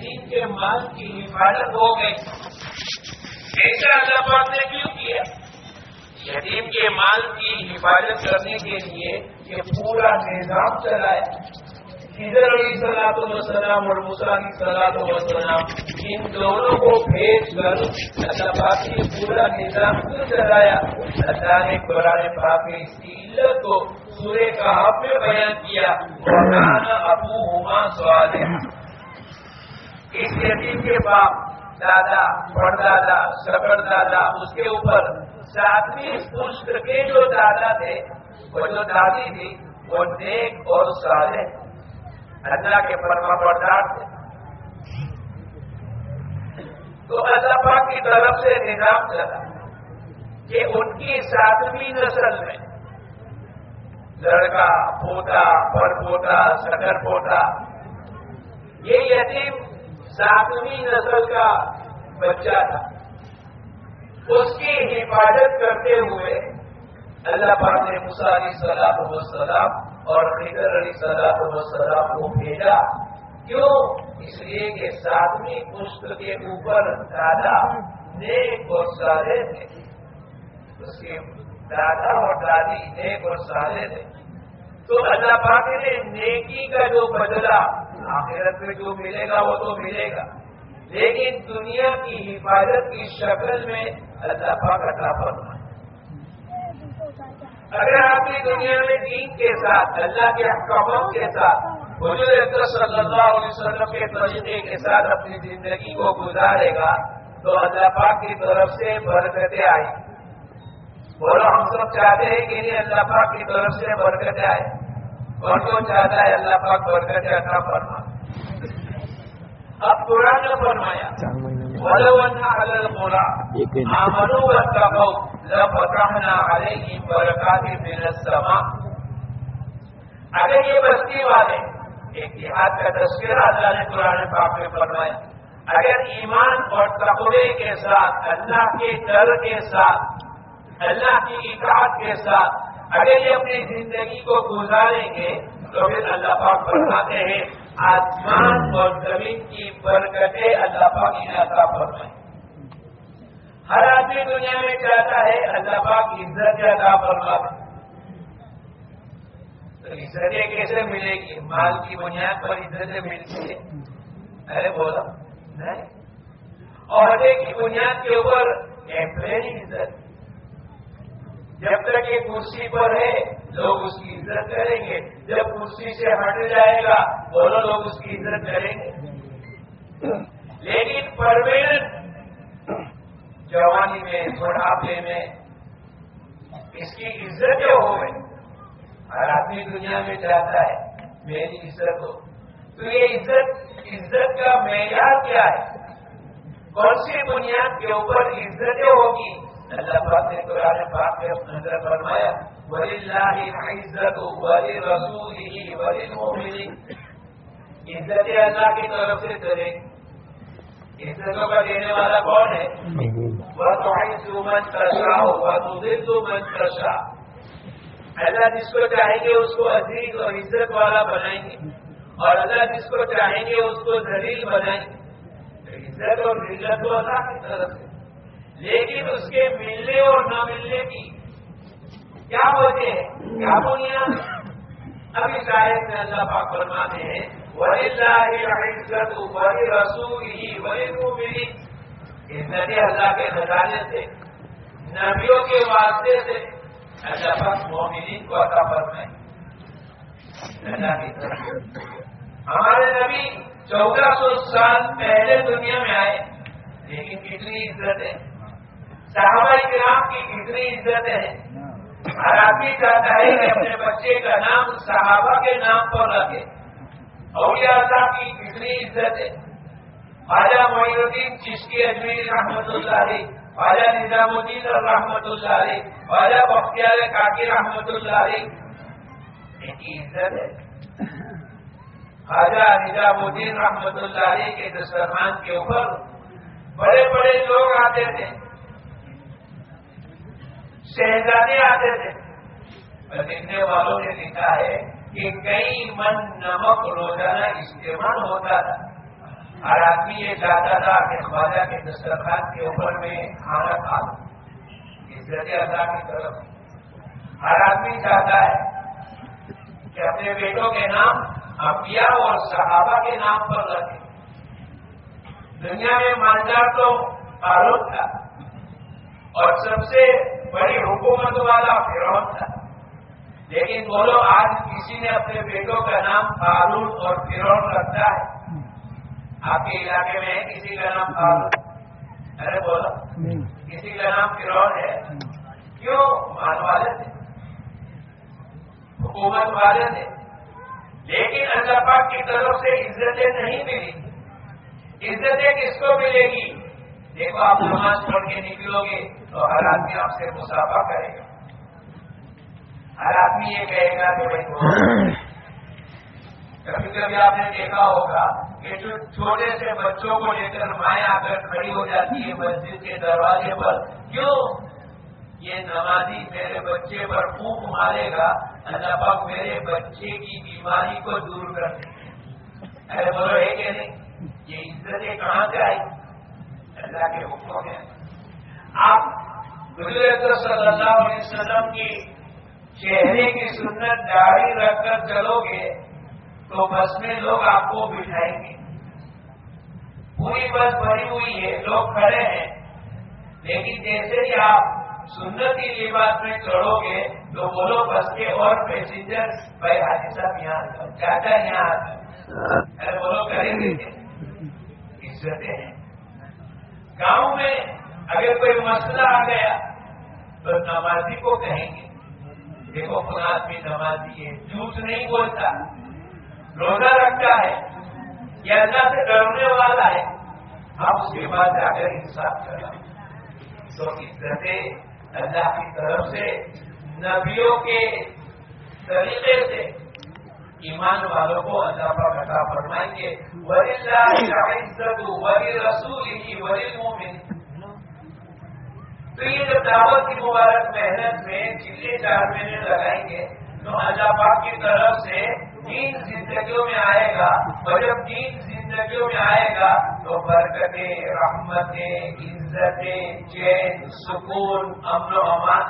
یتیم کے مال کی حفاظت ہو گئی۔ ایسا اللہ پاک نے کیوں کیا؟ یتیم کے مال کی حفاظت کرنے کے لیے یہ پورا نظام چلایا ادھر علی صلاح وسلام اور مسلم صلاح وسلام ان دونوں کو بھیج کر اللہ پاک نے پورا نظام کیوں چلایا؟ اللہ نے قرآن پاک میں اس کی علت کو سورے کا میں بیان کیا۔ ابو ہما سوال اس یتیم کے باپ، دادا پردادا سبر دادا اس کے اوپر ساتویں پشت کے جو دادا تھے، وہ جو دادی تھی، وہ نیک اور سارے اللہ کے فرما بردار تھے۔ تو اللہ پاک کی طرف سے نظام چلا کہ ان کی ساتویں نسل میں لڑکا، پوتا پر پوتا سکر پوتا یہ یتیم ساتویں نسل کا بچہ تھا۔ اس کی حفاظت کرتے ہوئے اللہ پاک نے مسالی صلاح وسلام اور خضر علی صلاح وسلام کو بھیجا۔ کیوں؟ اس لیے کہ ساتویں پشت کے اوپر دادا نیک اور سارے تھے۔ اس کے دادا اور دادی نیک اور سارے تھے۔ تو اللہ پاک نے نیکی کا جو بدلا آخرت میں جو ملے گا وہ تو ملے گا۔ لیکن دنیا کی حفاظت کی شکل میں اللہ پاک عطا فرمائے۔ اگر آپ کی دنیا میں دین کے ساتھ، اللہ کے حکاموں کے ساتھ، حضور صلی اللہ علیہ وسلم کے طریقے کے ساتھ اپنی زندگی کو گزارے گا، تو اللہ پاک کی طرف سے برکتیں آئی بولو ہم سب چاہتے ہیں کہ اللہ پاک کی طرف سے برکتیں آئے اور جو چاہتا ہے اللہ پاک برکتیں عطا فرما اب قرآن نے فرمایا اگر یہ بستی والے دیہات کا تذکرہ اللہ نے قرآن پاک میں فرمایا۔ اگر ایمان اور تقوی کے ساتھ اللہ کے ڈر کے ساتھ اللہ کی اطاعت کے ساتھ اگر یہ اپنی زندگی کو گزاریں گے تو پھر اللہ پاک فرماتے ہیں آسمان اور زمین کی برکتیں اللہ پاک عطا فرمائے۔ ہر آدمی دنیا میں چاہتا ہے اللہ پاک عزت عطا فرما تو عزتیں کیسے ملے گی؟ مال کی بنیاد پر عزتیں ملتی ہے ارے بولا، نہیں۔ عہدے کی بنیاد کے اوپر ٹیمپرری عزت۔ جب تک یہ کرسی پر ہے لوگ اس کی عزت کریں گے۔ جب کرسی سے ہٹ جائے گا، بولو لوگ اس کی عزت کریں گے۔ لیکن پروین، جوانی میں، بڑھاپے میں اس کی عزت جو ہو ہر آدمی دنیا میں چاہتا ہے، میری عزت ہو۔ تو یہ عزت عزت کا معیار کیا ہے؟ کون سی بنیاد کے اوپر عزتیں ہوگی؟ اللہ پاک نے قرآن پاک میں نظر فرمایا ولی اللہ عزت ولی عزت اللہ کی طرف سے کرے عزتوں کا دینے والا کون ہے؟ وہ تو من کرشا ہو من اللہ جس کو چاہیں گے اس کو عزیز اور عزت والا بنائیں گے. اور اللہ جس کو چاہیں گے اس کو دلیل بنائیں گے. عزت اور عزت تو اللہ کی طرف سے. لیکن اس کے ملنے اور نہ ملنے کی کیا وجہ ہے کیا بنیاد ابھی شاید میں اللہ پاک فرماتے ہیں وہی عزت وہی رسول ہی وہی کو ملی عزت اللہ کے نظارے سے، نبیوں کے واسطے سے۔ اللہ پاک مومنین کو عطا فرمائے۔ اللہ کی طرف۔ ہمارے نبی چودہ سو سال پہلے دنیا میں آئے، لیکن کتنی عزت ہے صحابہ کرام کی کتنی عزت ہے ہر آدمی چاہتا ہے کہ اپنے بچے کا نام صحابہ کے نام پر رکھے۔ اولیاء صاحب کی کتنی عزت ہے۔ خواجہ معین الدین چشکی اجمیر رحمت اللہ علیہ، خواجہ نظام الدین رحمت اللہ علیہ، خواجہ بختیار کاکی رحمت اللہ علیہ۔ ان کی عزت ہے۔ خواجہ نظام الدین رحمت اللہ علیہ کے دسترخوان کے اوپر بڑے بڑے لوگ آتے تھے۔ شہزادے آتے تھے۔ لکھنے والوں نے لکھا ہے کہ کئی من نمک روزانہ استعمال ہوتا تھا۔ ہر آدمی یہ چاہتا تھا کہ خواجہ کے دسترخوان کے اوپر میں کھانا کھا لوں عزت اللہ کی طرف۔ ہر آدمی چاہتا ہے کہ اپنے بیٹوں کے نام ابیا اور صحابہ کے نام پر رکھے۔ دنیا میں مانجار تو فاروق تھا۔ اور سب سے بڑی حکومت والا فیروز تھا۔ لیکن بولو آج کسی نے اپنے بیٹوں کا نام فاروق اور فیروز رکھتا ہے؟ آپ کے علاقے میں ہے کسی کا نام فاروق؟ ارے بولو کسی کا نام فروغ ہے؟ کیوں؟ مان والے تھے۔ حکومت والے تھے۔ لیکن اللہ پاک کی طرف سے عزتیں نہیں ملی۔ عزتیں کس کو ملے گی؟ دیکھو آپ نماز پڑھ کے نکلو گے تو ہر آدمی آپ سے مسافہ کرے گا۔ ہر آدمی یہ کہے گا کہ بھائی کبھی کبھی آپ نے دیکھا ہوگا کہ جو چھوٹے سے بچوں کو لے کر مائیں آ کر کھڑی ہو جاتی ہے مسجد کے دروازے پر، کیوں؟ یہ نمازی میرے بچے پر پھونک مارے گا۔ اللہ پاک میرے بچے کی بیماری کو دور کر دیں ارے بولو، ہے کہ نہیں؟ یہ عزتیں کہاں سے آئی اللہ کے حکموں میں آپ صلی اللہ علیہ وسلم کی چہرے کی سنت داڑھی رکھ کر چلو گے تو بس میں لوگ آپ کو بٹھائیں گے۔ پوری بس بھری ہوئی ہے، لوگ کھڑے ہیں۔ لیکن جیسے ہی آپ سنتی لباس میں چڑھو گے تو بولو بس کے اور پیسنجر بھائی حاجی صاحب یہاں چاچا یہاں آ ارے بولو کریں گے عزتیں ہیں۔ گاؤں میں اگر کوئی مسئلہ آ گیا تو نمازی کو کہیں گے۔ دیکھو خود آدمی نمازی ہے جھوٹ نہیں بولتا۔ روزہ رکھتا ہے یا اللہ سے ڈرنے والا ہے۔ آپ اس کے بعد جا کر انصاف کریں تو عزتیں اللہ کی طرف سے نبیوں کے طریقے سے ایمان والوں کو اللہ پر عطا فرمائیں گے. ولی اللہ عزت ولی تو یہ جب دعوت کی مبارک محنت میں چلے چار مہینے لگائیں گے، تو اللہ پاک کی طرف سے تین زندگیوں میں آئے گا، اور جب تین زندگیوں میں آئے گا، تو برکتیں، رحمتیں، عزتیں، چین، سکون، امن و امان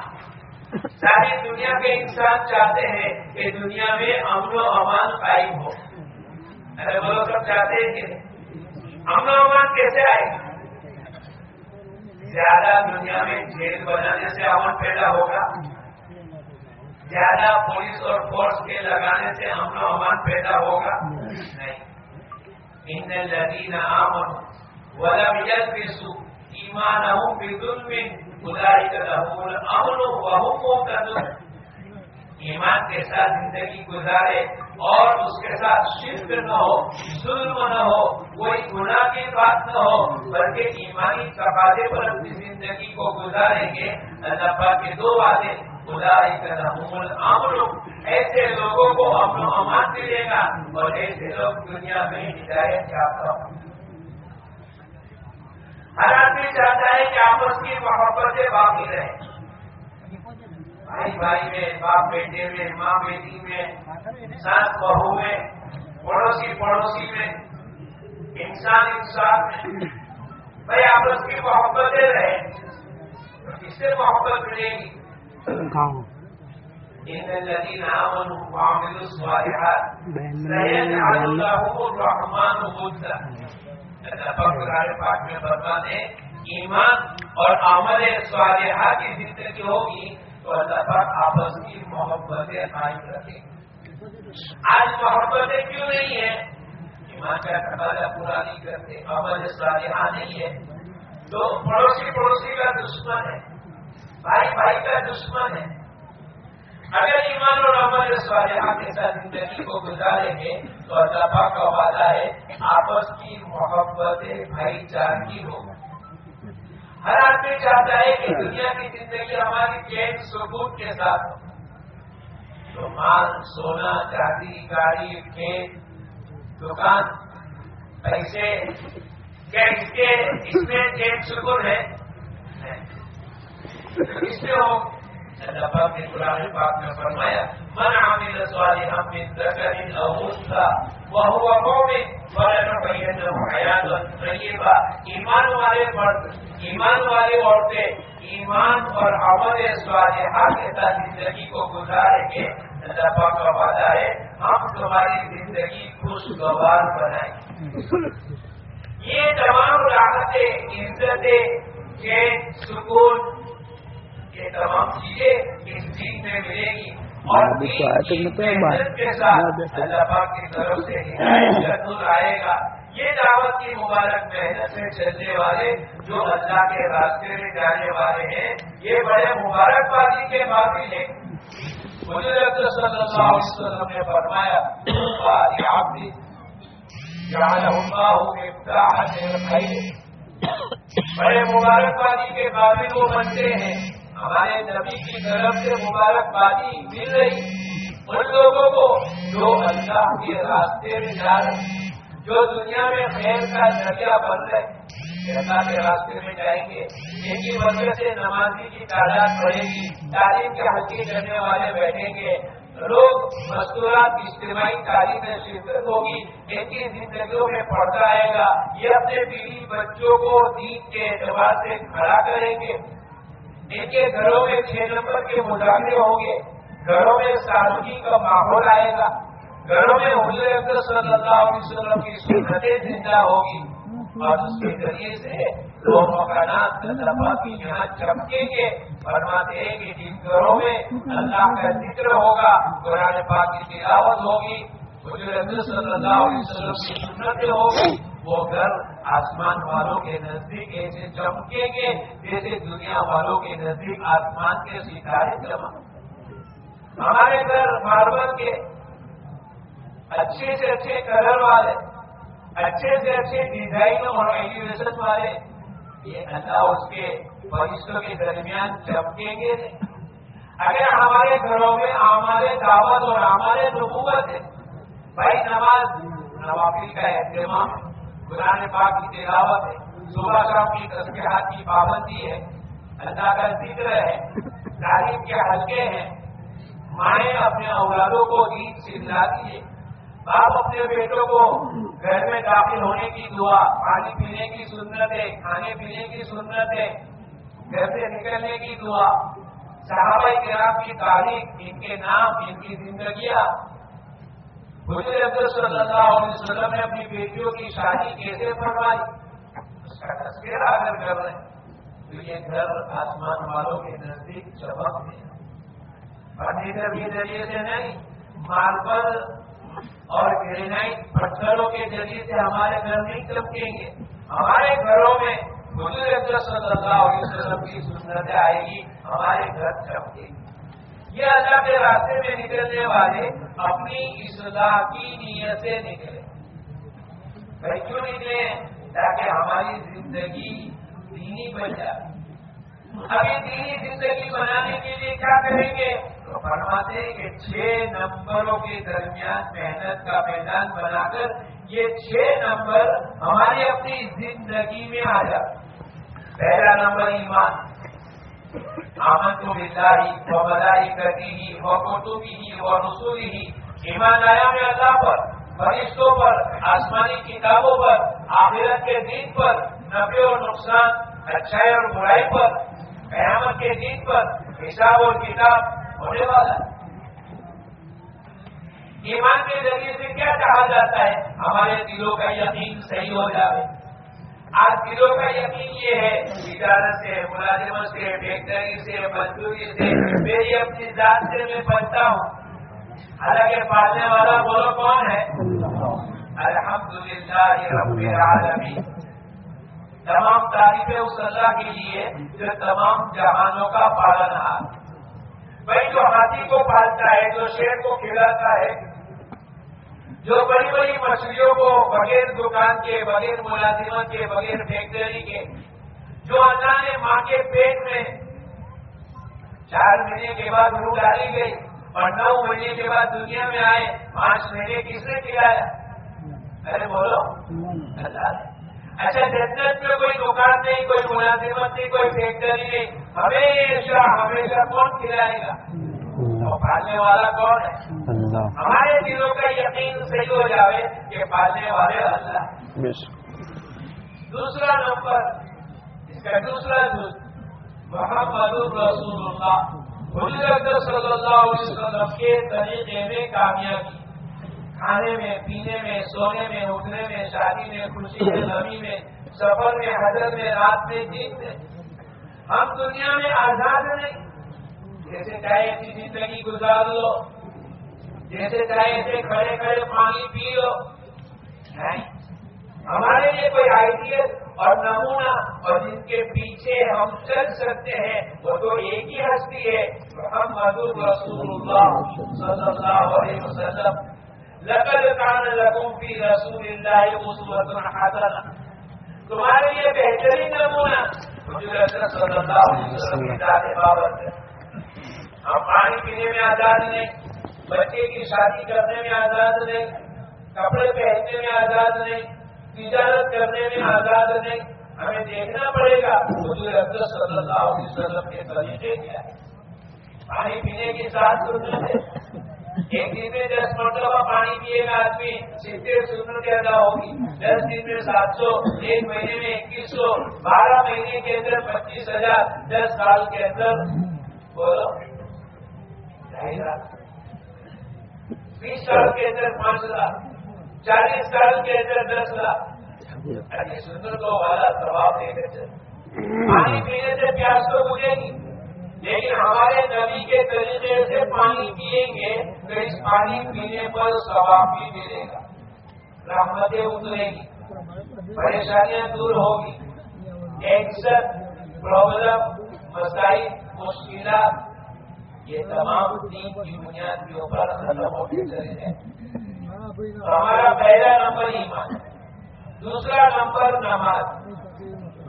ساری دنیا کے انسان چاہتے ہیں کہ دنیا میں امن و امان قائم ہو۔ ارے وہ سب چاہتے ہیں کہ امن و امان کیسے آئے؟ گا زیادہ دنیا میں جیل بنانے سے امن پیدا ہوگا۔ زیادہ پولیس اور فورس کے لگانے سے امن و امان پیدا ہوگا۔ نہیں۔ ان لدین امن ولم یلبسوا ایمانهم بظلم۔ ایمان کے ساتھ زندگی گزارے اور اس کے ساتھ شرک نہ ہو، ظلم نہ ہو، کوئی گناہ کی بات نہ ہو، بلکہ ایمانی تقاضے پر اپنی زندگی کو گزاریں گے۔ اللہ پاک کے دو وعدے ایسے لوگوں کو امن و امان ملے گا اور ایسے لوگ دنیا میں ہدایت چاہتا ہوں۔ ہر آدمی چاہتا ہے کہ آپس کی محبت باقی رہے بھائی بھائی میں، باپ بیٹے میں، ماں بیٹی میں سات بہو میں، پڑوسی پڑوسی میں، انسان انسان میں۔ بھائی آپس کی محبتیں رہے تو کس سے محبت ملے گی؟ گاؤں ان الذين امنوا وعملوا الصالحات سيجعل لهم الرحمن ودا اللہ پاک میں فرماتے ایمان اور عمل صالحہ کی زندگی ہوگی تو اللہ پاک آپس کی محبتیں قائم رکھے آج محبتیں کیوں نہیں ہیں ایمان کا تقاضا پورا نہیں کرتے عمل صالحہ نہیں ہے۔ تو پڑوسی پڑوسی کا دشمن ہے بھائی بھائی کا دشمن ہے اگر ایمان اور عمل صالحہ کے ساتھ زندگی کو گزاریں گے تو اللہ پاک کا وعدہ ہے آپس کی محبت بھائی چارگی ہو۔ ہر آدمی چاہتا ہے کہ دنیا کی زندگی ہماری چین سکون کے ساتھ ہو۔ تو مال، سونا، چاندی، گاڑی، کھیت، دکان، پیسے، کیا اس کے، اس میں چین سکون ہے؟ اس میں ہو۔ اللہ پاک نے قرآن پاک میں فرمایا من عامل صالحا من ذکر او انثى وہ میں طیبہ ایمان والے مرد ایمان والی عورتیں ایمان اور عمل صالحہ کے ساتھ زندگی کو گزاریں گے۔ اللہ پاک کا وعدہ ہے، ہم تمہاری زندگی خوشگوار بنائیں۔ یہ تمام راحتیں، عزتیں چین سکون، یہ تمام چیزیں اس دین میں ملے گی۔ اور کے ساتھ اللہ پاک کی طرف سے ہدایت آئے گا۔ یہ دعوت کی مبارک محنت سے چلنے والے جو اللہ کے راستے میں جانے والے ہیں یہ بڑے مبارک بادی کے قابل ہیں۔ مجھے صلی اللہ علیہ وسلم نے فرمایا بڑے مبارکبادی کے قابل وہ بنتے ہیں۔ ہمارے نبی کی طرف سے مبارکبادی مل رہی ان لوگوں کو جو اللہ کے راستے میں جا رہے جو دنیا میں خیر کا ذریعہ بن رہے اللہ کے راستے میں جائیں گے، ان کی وجہ سے نمازی کی تعداد بڑھے گی، تعلیم کے حقیق کرنے والے بیٹھیں گے۔ لوگ مستورات اجتماعی تعلیم میں شرکت ہوگی، ان کی زندگیوں میں پڑتا آئے گا۔ یہ اپنے بیوی بچوں کو دین کے اعتبار سے کھڑا کریں گے۔ ان کے گھروں میں چھ نمبر کے مظاہرے ہوں گے۔ گھروں میں سادگی کا ماحول آئے گا۔ گھروں میں حضور اکبر صلی اللہ علیہ وسلم کی سنتیں زندہ ہوگی۔ اور اس کے ذریعے سے دو مکانات اللہ کی یہاں چمکیں گے۔ فرماتے ہیں کہ جن گھروں میں اللہ کا ذکر ہوگا، قرآن پاک کی تلاوت ہوگی۔ حضور اکبر صلی اللہ علیہ وسلم کی سنتیں ہوگی۔ وہ گھر آسمان والوں کے نزدیک ایسے چمکیں گے جیسے دنیا والوں کے نزدیک آسمان کے ستارے چمک ہمارے گھر ماربل کے اچھے سے اچھے کلر والے، اچھے سے اچھے ڈیزائن اور ایجوکیشن والے، یہ اللہ اس کے فرشتوں کے درمیان چمکیں گے اگر ہمارے گھروں میں ہمارے دعوت اور ہمارے نبوت ہے، بھائی نماز نوافی کا اہتمام۔ قرآن پاک کی تلاوت ہے، صبح شام کی تصویرات کی پابندی ہے، اللہ کا ذکر ہے، تعلیم کے حلقے ہیں۔ مائیں اپنے اولادوں کو عید سلا دیے باپ اپنے بیٹوں کو گھر میں داخل ہونے کی دعا، پانی پینے کی سنت ہے، کھانے پینے کی سنت ہے، گھر سے نکلنے کی دعا۔ صحابہ کرام کی تاریخ، ان کے نام، ان کی زندگیاں صلی اللہ علیہ وسلم نے اپنی بیٹیوں کی شادی کیسے فرمائی؟ اس کا تذکرہ اگر کر رہے ہیں تو یہ گھر آسمان والوں کے نزدیک چمک ہے۔ فرنیچر کے ذریعے سے نہیں ماربل اور گرینائٹ پتھروں کے ذریعے سے ہمارے گھر نہیں چمکیں گے۔ ہمارے گھروں میں حضور صلی اللہ علیہ وسلم کی سنت آئے گی، ہمارے گھر چمکے گی۔ یہ اللہ کے راستے میں نکلنے والے اپنی اصلاح کی نیت سے نکلے۔ بھائی کیوں نکلے؟ تاکہ ہماری زندگی دینی بن جائے۔ ابھی دینی زندگی بنانے کے لیے کیا کریں گے؟ تو فرماتے ہیں کہ چھ نمبروں کے درمیان محنت کا میدان بنا کر یہ چھ نمبر ہماری اپنی زندگی میں آ جائے۔ پہلا نمبر ایمان۔ آمن تو بلائی وہ بدائی کرتی ہی وہ ہی وہ رسولی ہی ایمان آیا میں اللہ پر، فرشتوں پر، آسمانی کتابوں پر، آخرت کے دین پر نفے اور نقصان، اچھائی اور برائی پر، قیامت کے دین پر، حساب اور کتاب ہونے والا ایمان کے ذریعے سے کیا کہا جاتا ہے؟ ہمارے دلوں کا یقین صحیح ہو جائے آج دلوں کا یقین یہ ہے تجارت سے، ملازمت سے فیکٹری سے، مزدوری سے، میری اپنی ذات سے میں بچتا ہوں۔ حالانکہ پالنے والا بولو کون ہے؟ الحمد للہ تمام تعریفیں اس اللہ کے لیے، جو تمام جہانوں کا پالن ہار بھائی جو ہاتھی کو پالتا ہے، جو شیر کو کھلاتا ہے جو بڑی بڑی مچھلیوں کو بغیر دکان کے، بغیر ملازمت کے، بغیر فیکٹری کے، جو اللہ نے ماں کے پیٹ میں چار مہینے کے بعد روح ڈالی گئی اور نو مہینے کے بعد دنیا میں آئے، پانچ مہینے کس نے کھلایا؟ ارے بولو اچھا جنت میں کوئی دکان نہیں، کوئی ملازمت نہیں، کوئی فیکٹری نہیں، ہمیشہ ہمیشہ کون کھلائے گا؟ پالنے والا کون ہے؟ اللہ۔ ہمارے دلوں کا یقین صحیح ہو جاوے کہ پالنے والے اللہ۔ دوسرا نمبر اس کا دوسرا محمد رسول اللہ۔ صلی اللہ علیہ وسلم کے طریقے میں کامیابی۔ کھانے میں پینے میں سونے میں اٹھنے میں شادی میں خوشی میں نمی میں سفر میں حضرت میں رات میں جیت میں۔ ہم دنیا میں آزاد نہیں جیسے چاہے ایسی زندگی گزار لو، جیسے چاہے ایسے کھڑے کھڑے پانی پی لو ہمارے لیے کوئی آئیڈیا اور نمونہ اور جن کے پیچھے ہم چل سکتے ہیں، وہ تو ایک ہی ہستی ہے، محمد رسول اللہ صلی اللہ علیہ وسلم۔ لقد کان لکم فی رسول اللہ اسوۃ حسنہ۔ تمہارے لیے بہترین نمونہ حضرت صلی اللہ علیہ وسلم کی ذات بابت ہے۔ ہم پانی پینے میں آزاد نہیں، بچے کی شادی کرنے میں آزاد نہیں، کپڑے پہننے میں آزاد نہیں، تجارت کرنے میں آزاد نہیں۔ ہمیں دیکھنا پڑے گا حضور اکبر صلی اللہ علیہ وسلم کے طریقے کیا ہے پانی پینے کے ساتھ ایک دن میں دس مرتبہ پانی پیے گا آدمی ستر سنر کے ادا ہوگی۔ دس دن میں سات سو، ایک مہینے میں اکیس سو، بارہ مہینے کے اندر پچیس ہزار، دس سال کے اندر۔ بولو۔ ڈھائی لاکھ بیس سال کے اندر پانچ لاکھ، چالیس سال کے اندر دس لاکھ۔ سندر کو والا دباؤ دے کر پانی پینے سے پیاس تو بجھے گی، لیکن ہمارے نبی کے طریقے سے پانی پیئیں گے تو اس پانی پینے پر ثواب بھی ملے گا۔ رحمتیں اترے گی، پریشانیاں دور ہوگی۔ ٹینشن پرابلم، مسائل، مشکلات یہ تمام دین کی بنیاد کے اوپر ختم ہوتے چلے ہمارا پہلا نمبر ایمان دوسرا نمبر نماز۔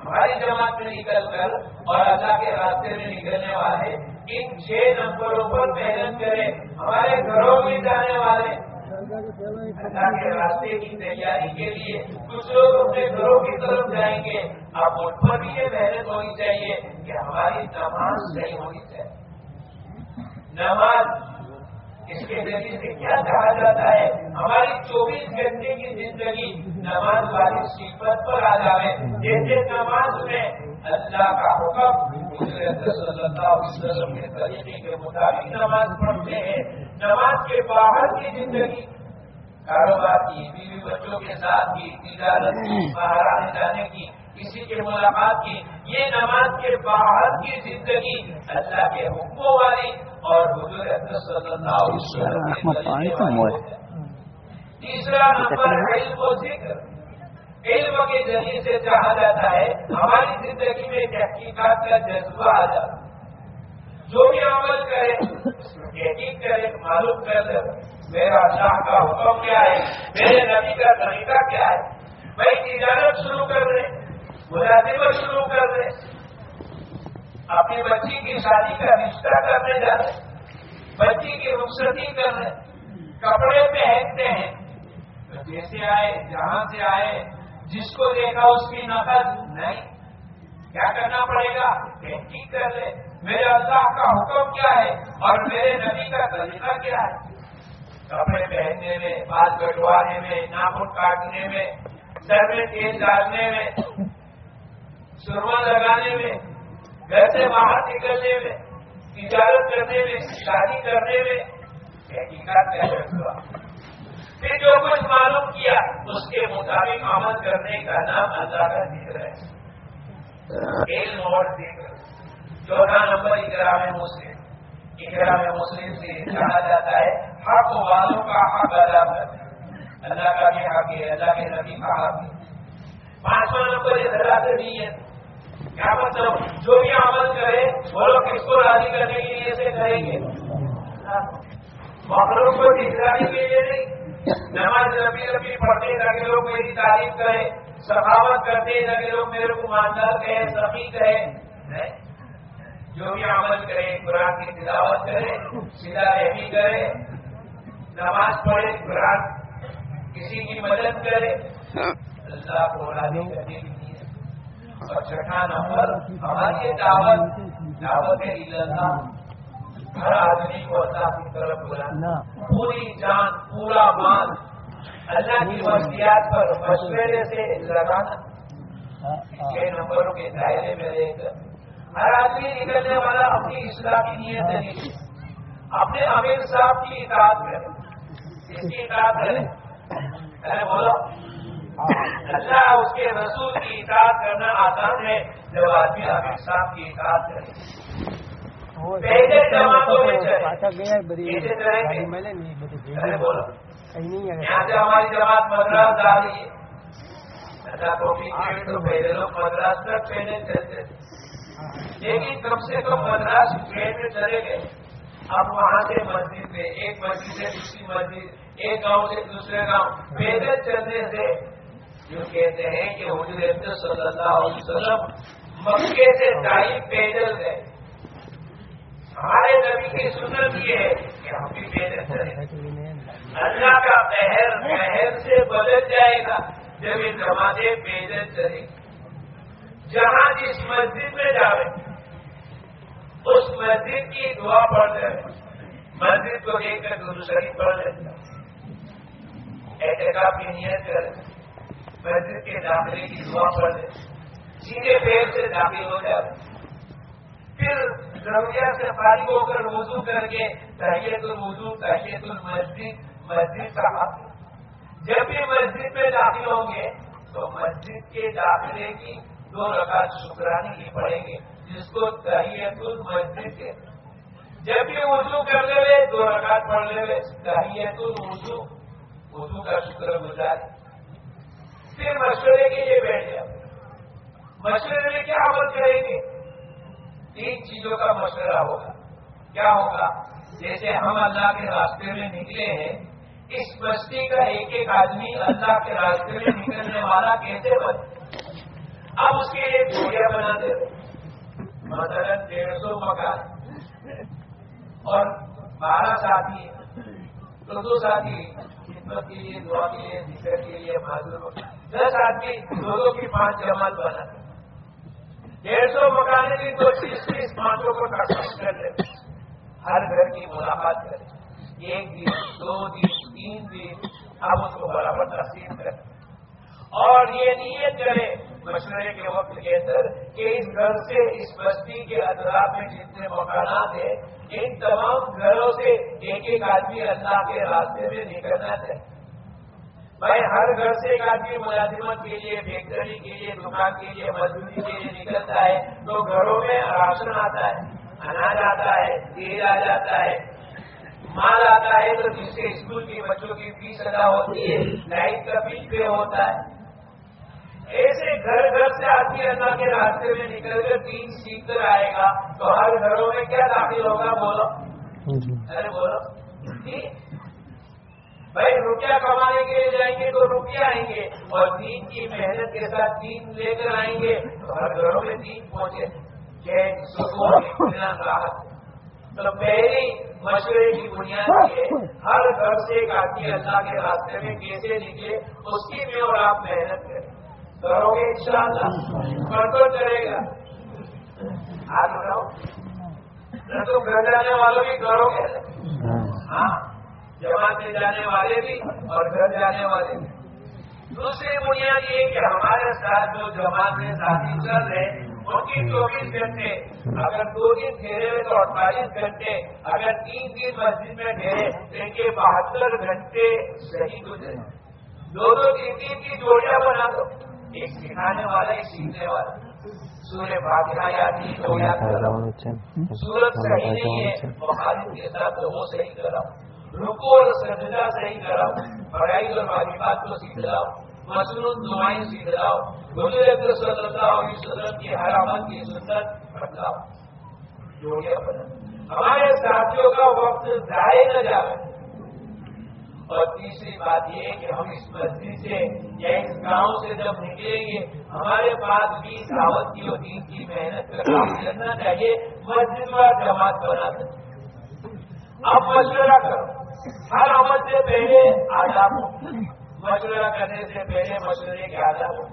ہماری جماعت میں نکل کر اور اللہ کے راستے میں نکلنے والے ان چھ نمبروں پر محنت کریں۔ ہمارے گھروں میں جانے والے اللہ کے راستے کی تیاری کے لیے کچھ لوگ اپنے گھروں کی طرف جائیں گے۔ اب ان پر بھی یہ محنت ہونی چاہیے کہ ہماری نماز صحیح ہونی چاہیے۔ نماز اس کے ذریعے سے کیا کہا جاتا ہے؟ ہماری چوبیس گھنٹے کی زندگی نماز والی صفت پر آ جائے جیسے نماز میں اللہ کا حکم صلی اللہ علیہ وسلم کے طریقے کے مطابق نماز پڑھتے ہیں۔ نماز کے باہر کی زندگی، کاروبار کی، بیوی بچوں کے ساتھ کی، تجارت کی باہر آنے جانے کی، کسی کے ملاقات کی، یہ نماز کے باہر کی زندگی اللہ کے حکموں والی اور حضور صلی اللہ علیہ وسلم۔ تیسرا نمبر علم و ذکر۔ علم کے ذریعے سے چاہا جاتا ہے ہماری زندگی میں تحقیقات کا جذبہ آ جاتا ہے۔ جو بھی عمل کرے تحقیق کرے معلوم کر لے میرا اللہ کا حکم کیا ہے؟ میرے نبی کا طریقہ کیا ہے؟ بھائی تجارت شروع کر دیں ملازمت شروع کر دیں اپنی بچی کی شادی کا رشتہ کرنے جا رہے بچی کی رخصتی کر رہے کپڑے پہنتے ہیں۔ تو جیسے آئے، جہاں سے آئے، جس کو دیکھا اس کی نقل نہیں۔ کیا کرنا پڑے گا؟ تحقیق کر لے۔ میرے اللہ کا حکم کیا ہے اور میرے نبی کا طریقہ کیا ہے؟ کپڑے پہننے میں، بال کٹوانے میں ناخن کاٹنے میں، سر میں تیل ڈالنے میں، سرما لگانے میں۔ گھر سے باہر نکلنے میں، تجارت کرنے میں، شادی کرنے میں تحقیقات ہوا۔ پھر جو کچھ معلوم کیا، اس کے مطابق عمل کرنے کا نام اللہ کا ذکر ہے۔ علم اور ذکر چوتھا نمبر اقرا میں مسلم۔ اقرا میں مسلم سے کہا جاتا ہے، حق والوں کا حق ادا کرنا۔ اللہ کا بھی حق ہے، اللہ کے نبی کا حق ہے۔ پانچواں نمبر ادھر سے ہے۔ کیا مطلب؟ جو بھی عمل کرے، وہ لوگ کس کو راضی کرنے کے لیے سے کریں گے۔ مخلوق کو نگرانی کے لیے نہیں نماز ربی ربی پڑھتے تاکہ لوگ میری تعریف کریں۔ سخاوت کرتے تاکہ لوگ میرے کو ماندار کہیں، سخی کہیں۔ جو بھی عمل کرے قرآن کی تلاوت کرے سیدھا رحمی کرے نماز پڑھے قرآن کسی کی مدد کرے اللہ کو راضی کرنے کے لیے اور چھٹا نمبر ہماری دعوت دعوت ہر آدمی کو اللہ کی طرف بلا پوری جان پورا مان اللہ کی وسیعت پر مشورے سے لگانا۔ چھ نمبروں کے دائرے میں لے کر ہر آدمی نکلنے والا اپنی اصلاح کی نیت نہیں اپنے امیر صاحب کی اطاعت کرے۔ اس کی اطاعت کرے۔ بولو۔ اللہ اس کے رسول کی اطاعت کرنا آسان ہے جب آدمی امیر صاحب کی اطاعت کرے۔ پہلے جماعتوں میں بولو۔ یہاں سے ہماری جماعت مدراس آ رہی ہے۔ اللہ کو تو پہلے لوگ مدراس تک پہلے چلتے لیکن کم سے کم مدراس ٹرین میں چلے گئے۔ اب وہاں سے مسجد میں ایک مسجد سے دوسری مسجد ایک گاؤں سے دوسرے گاؤں۔ پیدل چلنے سے جو کہتے ہیں کہ حضور صلی اللہ علیہ وسلم مکے سے دائی پیدل گئے۔ ہمارے نبی کی سنت یہ ہے کہ ہم بھی پیدل چلیں۔ اللہ کا پہر پہر سے بدل جائے گا جب یہ جماعتیں پیدل چلے جہاں جس مسجد میں جاوے، اس مسجد کی دعا پڑھ لے۔ مسجد کو دیکھ کر دوسری پڑھ لے۔ احتکاب کی نیت کرے مسجد کے داخلے کی دعا پڑھ لے سیدھے پیر سے داخل ہو جائے پھر رویہ سے فارغ ہو کر وضو کر کے تحیت الوضو، تحیت المسجد، مسجد کا حق۔ جب بھی مسجد میں داخل ہوں گے تو مسجد کے داخلے کی دو رکعت شکرانی ہی پڑیں گے، جس کو تحیت المسجد کے۔ جب بھی وضو کر لے، دو رکعت پڑھ لے، تحیت الوضو۔ وضو کا شکر گزار۔ پھر مشورے کے لیے بیٹھ جائے مشورے میں کیا عمل کریں گے؟ تین چیزوں کا مشورہ ہوگا۔ کیا ہوگا؟ جیسے ہم اللہ کے راستے میں نکلے ہیں، اس بستی کا ایک ایک آدمی اللہ کے راستے میں نکلنے والا کیسے بنے؟ اب اس کے لیے جوڑیاں بنا دے مثلا ڈیڑھ سو مکان۔ اور بارہ ساتھی تو دو ساتھی خدمت کے لیے، دعا کے لیے، ذکر کے لیے، معذور دس آدمی دو دو کی پانچ جماعت بنا ڈیڑھ سو مکانے کی تو تیس تیس پانچوں کو کر لیں ہر گھر کی ملاقات کریں ایک دن، دو دن، تین دن اب اس کو برابر تقسیم کریں اور یہ نیت کرے مشورے کے وقت کے اندر کہ اس گھر سے اس بستی کے اطراف میں جتنے مکانات ہیں، ان تمام گھروں سے ایک ایک آدمی اللہ کے راستے میں نکلنا چاہیے بھائی، ہر گھر سے ایک آدمی ملازمت کے لیے فیکٹری کے لیے، دکان کے لیے، مزدوری کے لیے نکلتا ہے تو گھروں میں راشن آتا ہے، اناج آتا ہے، تیل آ جاتا ہے، مال آتا ہے تو جس سے اسکول کے بچوں کی فیس ادا ہوتی ہے، لائٹ کا بل پے ہوتا ہے۔ ایسے گھر گھر سے آدمی اللہ کے راستے میں نکل کر تین سیکھ کر آئے گا تو ہر گھروں میں کیا داخل ہوگا؟ بولو۔ ارے بولو۔ بھائی روپیہ کمانے کے لیے جائیں گے تو روپیہ آئیں گے اور دین کی محنت کے ساتھ دین لے کر آئیں گے تو ہر گھروں میں دین پہنچے۔ تو پہلی مشورے کی بنیاد یہ ہر گھر سے ایک آدمی اللہ کے راستے میں کیسے نکلے اس کی میں اور آپ محنت کریں۔ کرو گے ان شاء اللہ کنٹرول کرے گا ہاں، آپ بتاؤ تو گھر جانے والوں بھی کرو گے ہاں جماعت میں جانے والے بھی اور گھر جانے والے بھی۔ دوسری بنیاد یہ کہ ہمارے ساتھ جو جماعت میں ساتھی چل رہے ان کی چوبیس گھنٹے۔ اگر دو دن ٹھہرے ہوئے تو اڑتالیس گھنٹے۔ اگر تین دن مسجد میں ٹھہرے، تو ان کے بہتر گھنٹے صحیح گزرے۔ دو دو تین تین کی جوڑیاں بنا دو۔ ایک سکھانے والا ایک سیکھنے والا سورہ فاتحہ یاد نہیں تو یاد کر سورت صحیح نہیں ہے مخالف کے ساتھ وہ صحیح کر رہا ہوں۔ رکو اور سجدہ صحیح کراؤ پڑھائی اور واجبات کو سیکھ لاؤ مصنوع دعائیں سیکھ لاؤ گزرے صلی اللہ علیہ وسلم کی حرامت کی سنت بتلاؤ جو ہمارے ساتھیوں کا وقت ضائع نہ جائے۔ اور تیسری بات یہ کہ ہم اس مسجد سے یا اس گاؤں سے جب نکلیں گے، ہمارے پاس بھی دعوت کی اور دین کی محنت کرنا چاہیے، مسجد میں جماعت بنا سکتے اب مشورہ کرو۔ ہر عمل سے پہلے آداب مشورہ کرنے سے پہلے مشورے کے آداب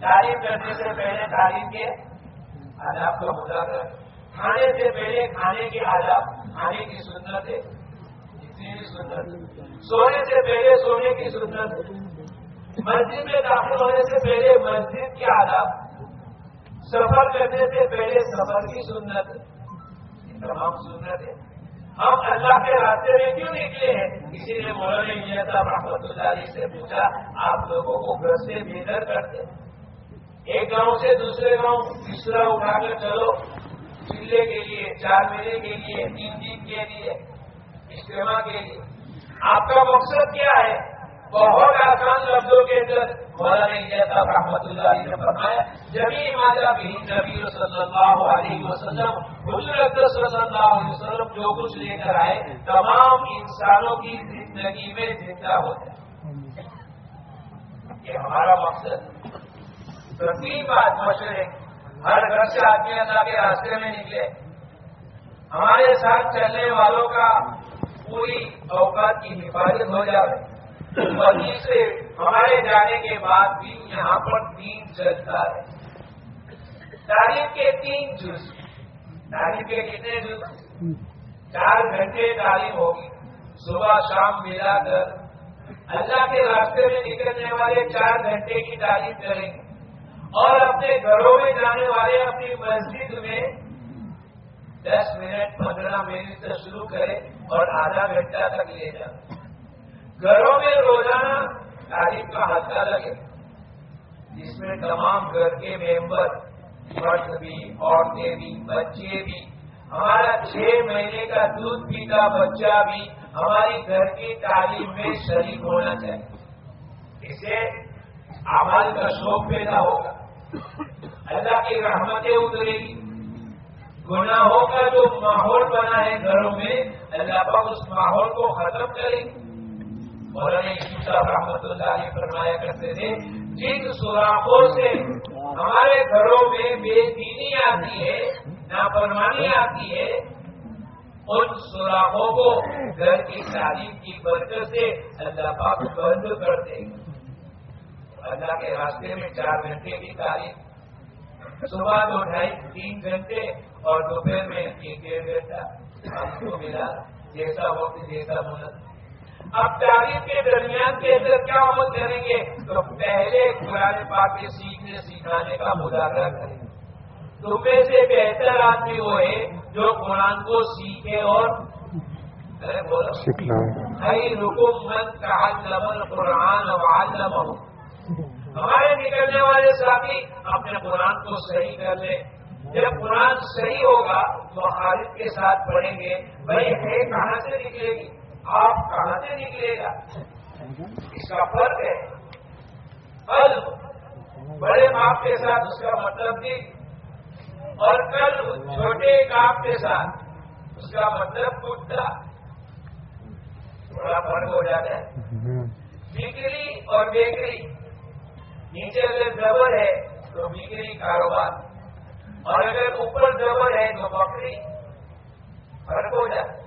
تعلیم کرنے سے پہلے تعلیم کے آداب کا مظاہرہ۔ کھانے سے پہلے کھانے کے آداب۔ کھانے کی سنت ہے سونے سے پہلے سونے کی سنت، مسجد میں داخل ہونے سے پہلے مسجد کے آداب۔ سفر کرنے سے پہلے سفر کی سنت۔ تمام سنت ہے ہم اللہ کے راستے میں کیوں نکلے ہیں؟ کسی نے مولانا انجینئر رحمت اللہ علیہ سے پوچھا، آپ لوگوں کو گھر سے بے در کرتے ایک گاؤں سے دوسرے گاؤں تیسرا اٹھا کر چلو۔ چلے کے لیے، چار مہینے کے لیے، تین دن کے لیے۔ اجتماع کے لیے آپ کا مقصد کیا ہے؟ بہت آسان لفظوں کے اندر مولانا جیسا رحمت اللہ علیہ نے فرمایا جبھی ماجا بھی نبی صلی اللہ علیہ وسلم حضرت صلی اللہ علیہ وسلم جو کچھ لے کر آئے، تمام انسانوں کی زندگی میں زندہ ہو جائے یہ ہمارا مقصد تین بات مشورے، ہر گھر سے آدمی اللہ کے راستے میں نکلے۔ ہمارے ساتھ چلنے والوں کا پوری اوقات کی حفاظت ہو جائے۔ سے ہمارے جانے کے بعد بھی یہاں پر تین چلتا ہے۔ تعلیم کے تین جز۔ تعلیم کے کتنے جز؟ چار گھنٹے تعلیم ہوگی۔ صبح، شام ملا کر اللہ کے راستے میں نکلنے والے چار گھنٹے کی تعلیم کریں۔ گے اور اپنے گھروں میں جانے والے اپنی مسجد میں دس منٹ، پندرہ منٹ سے شروع کریں۔ اور آدھا گھنٹہ تک لے جائیں گھروں میں روزانہ تعلیم کا حصہ لگے۔ جس میں تمام گھر کے ممبر، مرد بھی، عورتیں بھی، بچے بھی، ہمارا چھ مہینے کا دودھ پیتا بچہ بھی ہماری گھر کی تعلیم میں شریک ہونا چاہیے۔ اسے آواز کا شوق پیدا ہوگا۔ اللہ کی رحمتیں اترے گی۔ گناہوں کا جو ماحول بنا ہے گھروں میں اللہ پاک اس ماحول کو ختم کرے۔ گی مولانا صاحب رحمت اللہ علیہ فرمایا کرتے تھے، جن سوراخوں سے ہمارے گھروں میں بے دینی آتی ہے ناپروانی آتی ہے، ان سوراخوں کو گھر کی تعلیم کی برکت سے اللہ پاک بند کر دے۔ اللہ کے راستے میں چار گھنٹے کی تعلیم۔ صبح دو ڈھائی تین گھنٹے اور دوپہر میں ایک ڈیڑھ گھنٹہ۔ کو ملا جیسا وقت جیسا مدد اب تعلیم کے درمیان کے اندر کیا عمل کریں گے؟ تو پہلے قرآن پاک کے سیکھنے سکھانے کا مظاہرہ کریں گے۔ تمہیں سے بہتر آدمی وہ ہے جو قرآن کو سیکھے اور من قرآن ہمارے نکلنے والے ساتھی اپنے قرآن کو صحیح کر لیں۔ جب قرآن صحیح ہوگا تو خالد کے ساتھ پڑھیں گے بھائی ہے، کہاں سے نکلے گی؟ آپ کہاں سے نکلے گا؟ اس کا فرق ہے۔ کل بڑے باپ کے ساتھ اس کا مطلب بھی اور کل چھوٹے کاپ کے ساتھ اس کا مطلب کتا تھوڑا فرق ہو جاتا ہے۔ بکری اور بیکری، نیچے اگر زبر ہے تو بکری کاروبار۔ اور اگر اوپر زبر ہے تو بکری فرق ہو جاتا ہے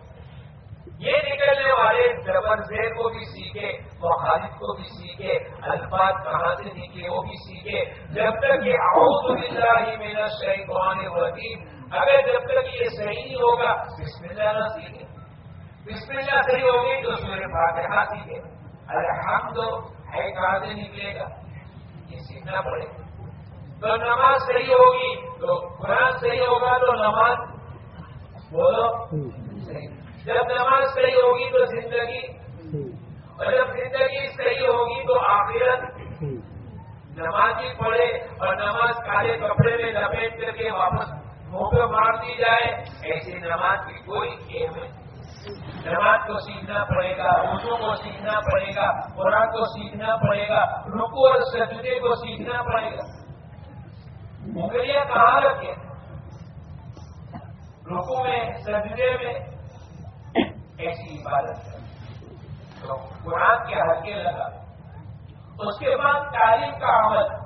یہ نکلنے والے جبر زیر کو بھی سیکھے خالد کو بھی سیکھے، الفاظ کہاں سے نکلے وہ بھی سیکھے۔ جب تک یہ آؤ ہی میرا شہید وکیل اگر جب تک یہ صحیح نہیں ہوگا، بسم اللہ نہ سیکھے۔ بسم اللہ صحیح ہوگی تو سورے فاتحہ سیکھے۔ الحمد ہے، کہاں سے نکلے گا؟ یہ سیکھنا پڑے۔ گا تو نماز صحیح ہوگی تو قرآن صحیح ہوگا تو نماز بولو۔ جب نماز صحیح ہوگی تو زندگی۔ اور جب زندگی صحیح ہوگی تو آخرت۔ نمازی پڑھے اور نماز کالے کپڑے میں لپیٹ کر کے واپس منہ پہ مار دی جائے، ایسی نماز کی کوئی کھیل ہے نماز کو سیکھنا پڑے گا اردو کو سیکھنا پڑے گا، قرآن کو سیکھنا پڑے گا رکو اور سجدے کو سیکھنا پڑے گا۔ مغلیاں کہاں رکھے رکو میں، سجدے میں ایسی عبادت ہے۔ تو قرآن کے ہلکے لگا۔ اس کے بعد تعلیم کا عمل۔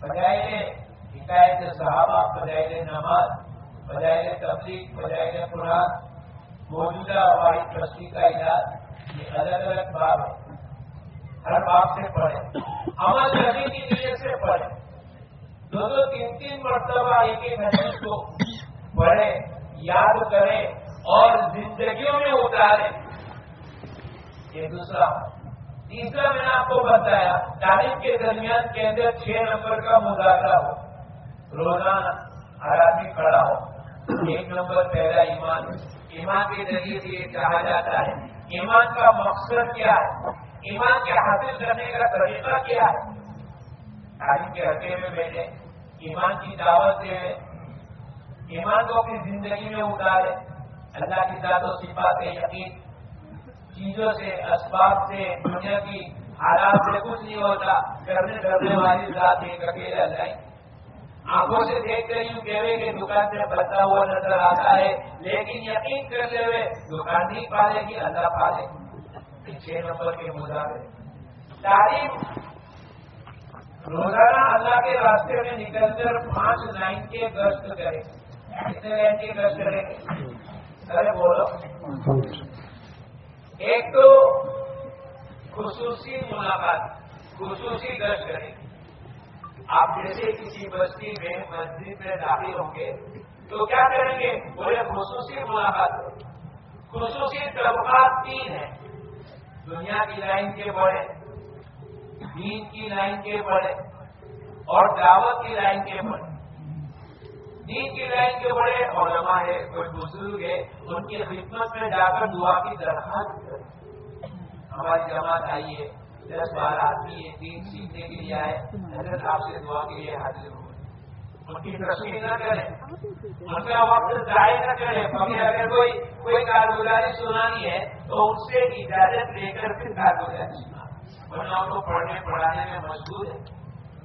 بجائے حکایت صحابہ، بجائے نماز، بجائے تبلیغ بجائے قرآن، موجودہ ہماری ٹرسٹی کا علاج، یہ الگ الگ باب ہے ہر باپ سے پڑھے عمل کرنے کی نیت سے پڑھے دو دو تین تین مرتبہ ایک ایک حدیث کو پڑھیں، یاد کریں اور زندگیوں میں اتاریں۔ یہ دوسرا۔ تیسرا میں نے آپ کو بتایا تعلیم کے درمیان کے اندر چھ نمبر کا مظاہرہ ہو۔ روزانہ ہر آدمی کھڑا ہو۔ ایک نمبر پہلا ایمان ایمان کے ذریعے سے یہ کہا جاتا ہے۔ ایمان کا مقصد کیا ہے؟ ایمان کے حاصل کرنے کا طریقہ کیا ہے؟ تعلیم کے حقے میں بیٹھے، ایمان کی دعوت دے ایمان کو اپنی زندگی میں اتارے اللہ کی ذات و صفات یقین۔ چیزوں سے، اسباب سے، دنیا کی حالات سے کچھ نہیں ہوتا۔ کرنے کرنے والی ذات ایک اکیلے اللہ آنکھوں سے دیکھتے ہی کہہ رہے کہ دکان سے بچتا ہوا نظر آتا ہے، لیکن یقین کرتے ہوئے دکان نہیں پالے گی، اللہ پالے گی۔ چھ نمبر کے مظاہرے تعلیم روزانہ اللہ کے راستے میں نکل کر پانچ لائن کے گشت کرے۔ کتنے لائن کے گشت کریں گے ارے بولو۔ ایک تو خصوصی ملاقات، خصوصی گشت کریں آپ جیسے کسی بستی میں مسجد میں داخل ہوں گے تو کیا کریں گے؟ بولے، خصوصی ملاقات۔ خصوصی طبقات تین ہیں۔ دنیا کی لائن کے بڑے۔ دین کی لائن کے بڑے اور دعوت کی لائن کے بڑے۔ دین کی لائن کے بڑے علماء ہے کوئی بزرگ ہے ان کی خدمت میں جا کر دعا کی درخواست ہماری جماعت آئی ہے دس بارہ آدمی ہے دین سیکھنے کے لیے آئے۔ حضرت آپ سے دعا کے لیے حاضر ہو ان کی تصویر نہ کریں۔ ان کا وقت ضائع نہ کریں۔ کبھی اگر کوئی کوئی کارگزاری سنانی ہے تو ان سے اجازت لے کر پھر کارگزاری سنا ورنہ کو پڑھنے پڑھانے میں مشہور ہے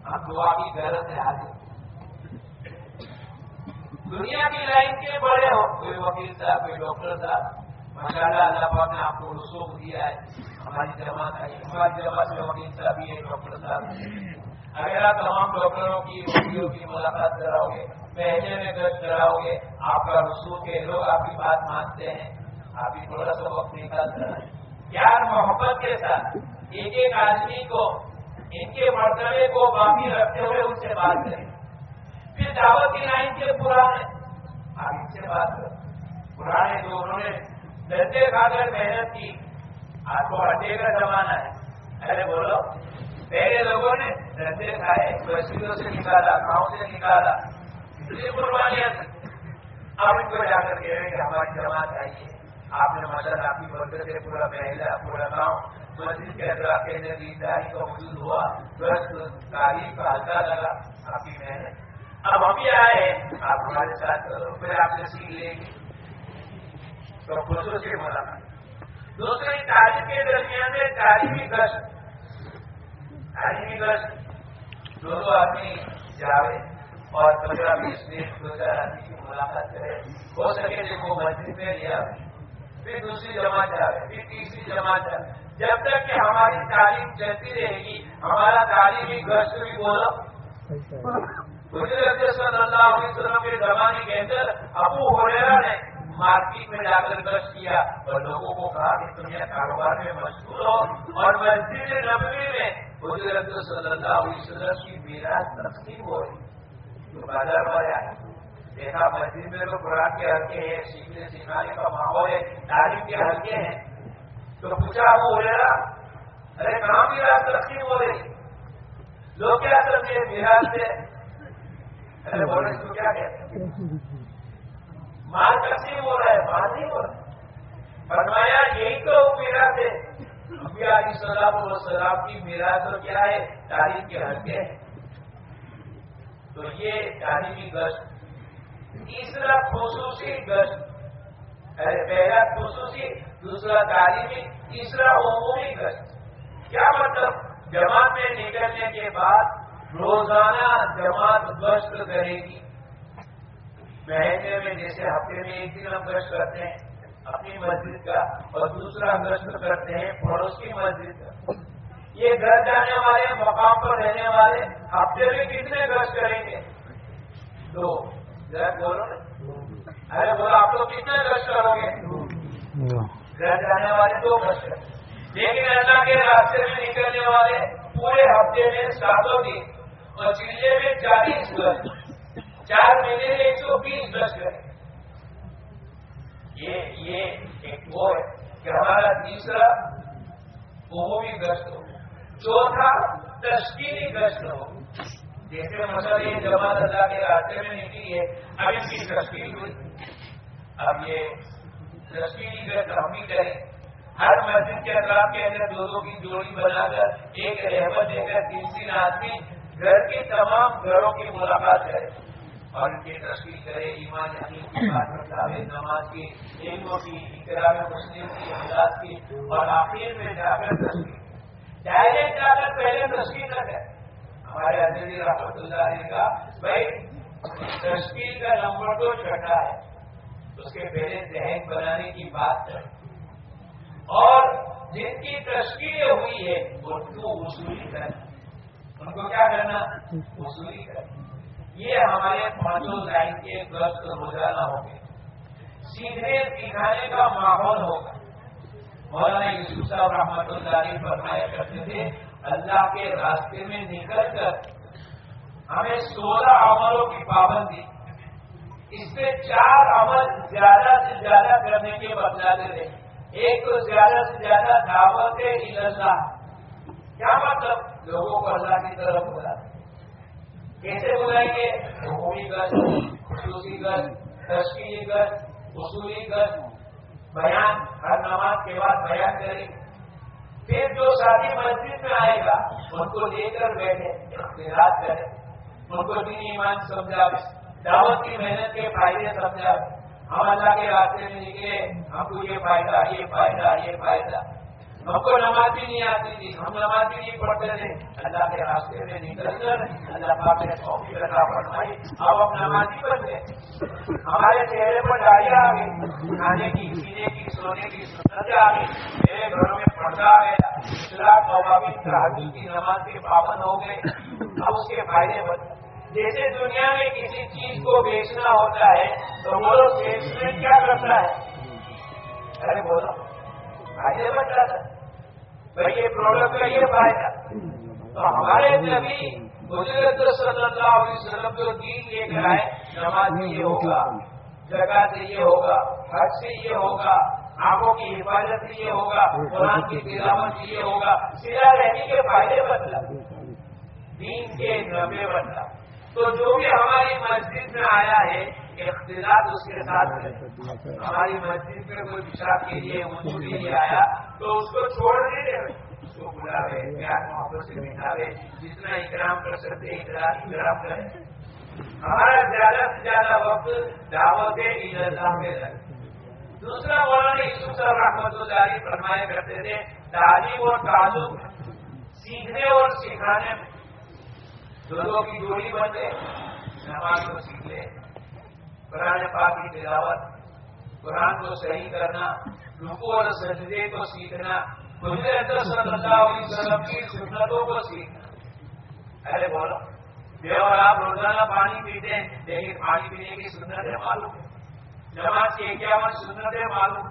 ہم دعا کی غرض ہے۔ حاضر دنیا کی لائن کے بڑے ہو کوئی وکیل صاحب، کوئی ڈاکٹر صاحب ماشاء اللہ اللہ پاک نے آپ کو رسوخ دیا ہے۔ ہماری جماعت ہماری جماعت میں وکیل صاحب بھی ہے ڈاکٹر صاحب اگر آپ تمام ڈاکٹروں کی، وکیلوں کی ملاقات کراؤ گے پہلے میں گرد کراؤ گے آپ کا رسوخ ہے لوگ آپ کی بات مانتے ہیں۔ آپ بھی تھوڑا سا وقت نکال کر پیار محبت کے ساتھ۔ ایک ایک آدمی کو، ان کے مرتبے کو باقی رکھتے ہوئے ان سے بات کریں۔ پھر دعوت کی لائن کے پرانے آپ ان سے بات کریں۔ پرانے جو انہوں نے ڈرتے کھا کر محنت کی آپ کو ہٹے کا زمانہ ہے۔ ارے بولو، پہلے لوگوں نے ڈرتے کھائے مسجدوں سے نکالا، گاؤں سے نکالا، اتنی قربانیاں اب ان کو جا کر کہہ رہے کہ ہماری جماعت آئیے آپ نے مدد آپ کی مدد سے پورا محلہ، پورا گاؤں مسجد کے اندر کے اندر دینداری کا وجود ہوا، درست تعلیم کا ہلکا لگا آپ کی محنت۔ اب ابھی آئے آپ ہمارے ساتھ پھر آپ نے سیکھ لیں گے۔ تو خوشوں سے ملاقات۔ دوسری تعلیم کے درمیان میں تعلیمی گشت۔ تعلیمی گشت دونوں آدمی جاوے اور پندرہ بیس دن دو چار آدمی کی ملاقات کرے۔ ہو سکے دیکھو، مسجد میں لیا، پھر دوسری جماعت جاوے، پھر تیسری جماعت جاوے۔ جب تک کہ ہماری تعلیم چلتی رہے گی، ہمارا تعلیمی گشت بھی بولو گجرت صلی اللہ علیہ وسلم کے زمانے کے اندر ابو ہوریرا نے مارکیٹ میں جا کر گشت کیا اور لوگوں کو کہا کہ تمہیں کاروبار میں مشغول ہو۔ اور مسجد نبوی میں گجرت صلی اللہ علیہ وسلم کی میرا تقسیم ہو رہی۔ تو بازار والے آئے۔ دیکھا مسجد میں تو قرآن کے ہلکے ہیں، سیکھنے سکھانے کا ماحول ہے، تعلیم کے ہلکے ہیں۔ تو پوچھا وہ ابو ہوریرا ارے کہاں میرا تقسیم ہو رہی لوگ کیا سمجھے میرا سے۔ ارے بولے تو کیا کہتے مال تقسیم ہو رہا ہے مال نہیں ہو رہا۔ فرمایا، یہی تو میرا سے علی صلاح السلام کی میرا تو کیا ہے؟ تعلیم کے ہلکے ہیں تو یہ تعلیمی گشت۔ تیسرا خصوصی گشت۔ پہلا خصوصی دوسرا تعلیمی، تیسرا عمومی گشت۔ کیا مطلب؟ جماعت میں نکلنے کے بعد روزانہ جماعت گشت کرے گی۔ مہینے میں جیسے ہفتے میں ایک دن ہم گشت کرتے ہیں، اپنی مسجد کا، اور دوسرا گشت کرتے ہیں پڑوس کی مسجد کا۔ یہ گھر جانے والے، مقام پر رہنے والے ہفتے میں کتنے گشت کریں گے؟ دو۔ بولو نا۔ ارے بولو، آپ لوگ کتنے گشت کرو گے؟ گھر جانے والے دو گشت لیکن اللہ کے راستے میں نکلنے والے پورے ہفتے میں ساتوں دن اور چلے میں چالیس گز چار مہینے میں ایک سو بیس گز کریں یہ یہ ایک وہ ہے کہ ہمارا تیسرا عمومی گشت ہو۔ چوتھا تشکیلی گشت ہو۔ جیسے مسئلہ یہ جماعت اللہ کے راستے میں نکلی ہے۔ اب اس کی تشکیل ہوئی۔ اب یہ تشکیلی گشت ہم بھی کریں۔ ہر مسجد کے اطراف کے اندر دو دو کی جوڑی بنا کر ایک رحمت دے کر تین تین آدمی گھر کے تمام گھروں کی ملاقات کرے اور ان کی تشکیل کرے ایمان یعنی کی نماز کی، علموں کی اقرام مسلم کی احساس کی، اور آخر میں جا کر تشکیل ڈائریکٹ جا کر پہلے تشکیل نہ کرے ہمارے عزیزی رحمت اللہ نے کہا بھائی تشکیل کا نمبر تو چھٹا ہے۔ اس کے پہلے ذہن بنانے کی بات کریں اور جن کی تشکیل ہوئی ہے ان کو وصولی کرنا ان کو کیا کرنا؟ وصولی کرنا یہ ہمارے پانچوں لائن کے گرست روزانہ ہوں گے۔ سیکھنے سکھانے کا ماحول ہوگا۔ مولانا یوسف صاحب رحمت اللہ علیہ فرمایا کرتے تھے، اللہ کے راستے میں نکل کر ہمیں سولہ عملوں کی پابندی اس سے چار عمل زیادہ سے زیادہ کرنے کے مطلب بدلاتے تھے ایک تو زیادہ سے زیادہ دعوت اللہ۔ کیا مطلب؟ لوگوں کو اللہ کی طرف بلاتے کیسے بلائیں گے؟ عمومی گز خصوصی گز تشکیلی گز اصولی گز بیان، ہر نماز کے بعد بیان کریں۔ پھر جو ساتھی مسجد میں آئے گا، ان کو لے کر بیٹھے اختیارات کرے ان کو دین ایمان سمجھا دعوت کی محنت کے فائدے سمجھا ہم اللہ کے راستے میں نکلے ہم کو یہ فائدہ یہ فائدہ یہ فائدہ۔ ہم کو نماز بھی نہیں آتی تھی، ہم نماز بھی نہیں پڑھتے تھے۔ اللہ کے راستے میں نکل کر اللہ پاک نے سوکھی رکھا پڑھائی اب ہم نمازی بن گئے ہمارے چہرے پر ڈالیاں آ گئی، کھانے کی، پینے کی، سونے کی سنتیں آ گئی۔ میرے گھروں میں پردہ آ گیا۔ اسلام مواقع تحقیق کی نماز کے پابند ہو گئے۔ اب اس کے فائدے بن جیسے دنیا میں کسی چیز کو بیچنا ہوتا ہے، تو وہ لوگ سیلسمین کیا کرتا ہے؟ ارے بولو فائدے بن جاتا بھائی، یہ پروڈکٹ کا یہ فائدہ۔ تو ہمارے نبی بزرگ صلی اللہ علیہ وسلم جو دین لے کر آئے، نماز سے یہ ہوگا جگہ سے یہ ہوگا، حج سے یہ ہوگا، آنکھوں کی حفاظت سے یہ ہوگا، قرآن کی تلاوت سے یہ ہوگا سیرا رہنے کے فائدے بدلا۔ دین کے نبے بدلا۔ تو جو بھی ہماری مسجد میں آیا ہے، اختلاط اس کے ساتھ ہماری مسجد میں کوئی پیشاب کے لیے کے لیے آیا، تو اس کو چھوڑ نہیں دے۔ اس کو بلاوے پیار محبت سے بٹھاوے۔ جتنا اکرام کر سکتے اکرام کریں۔ ہمارا زیادہ سے زیادہ وقت دعوت میں لگے دوسرا مولانا یوسف صاحب رحمت اللہ فرمایا کرتے تھے، تعلیم اور تعلق، سیکھنے اور سکھانے میں دونوں کی جوڑی بنے نماز کو سیکھ لے، قرآن پاک کی تلاوت، قرآن کو صحیح کرنا رکو اور سجدے کو سیکھنا اندر صلی اللہ علیہ وسلم کی سنتوں کو سیکھنا۔ ارے بولو یہ اور آپ روزانہ پانی پیتے ہیں لیکن پانی پینے کی سنتیں معلوم نماز کی اکیاون سنتیں معلوم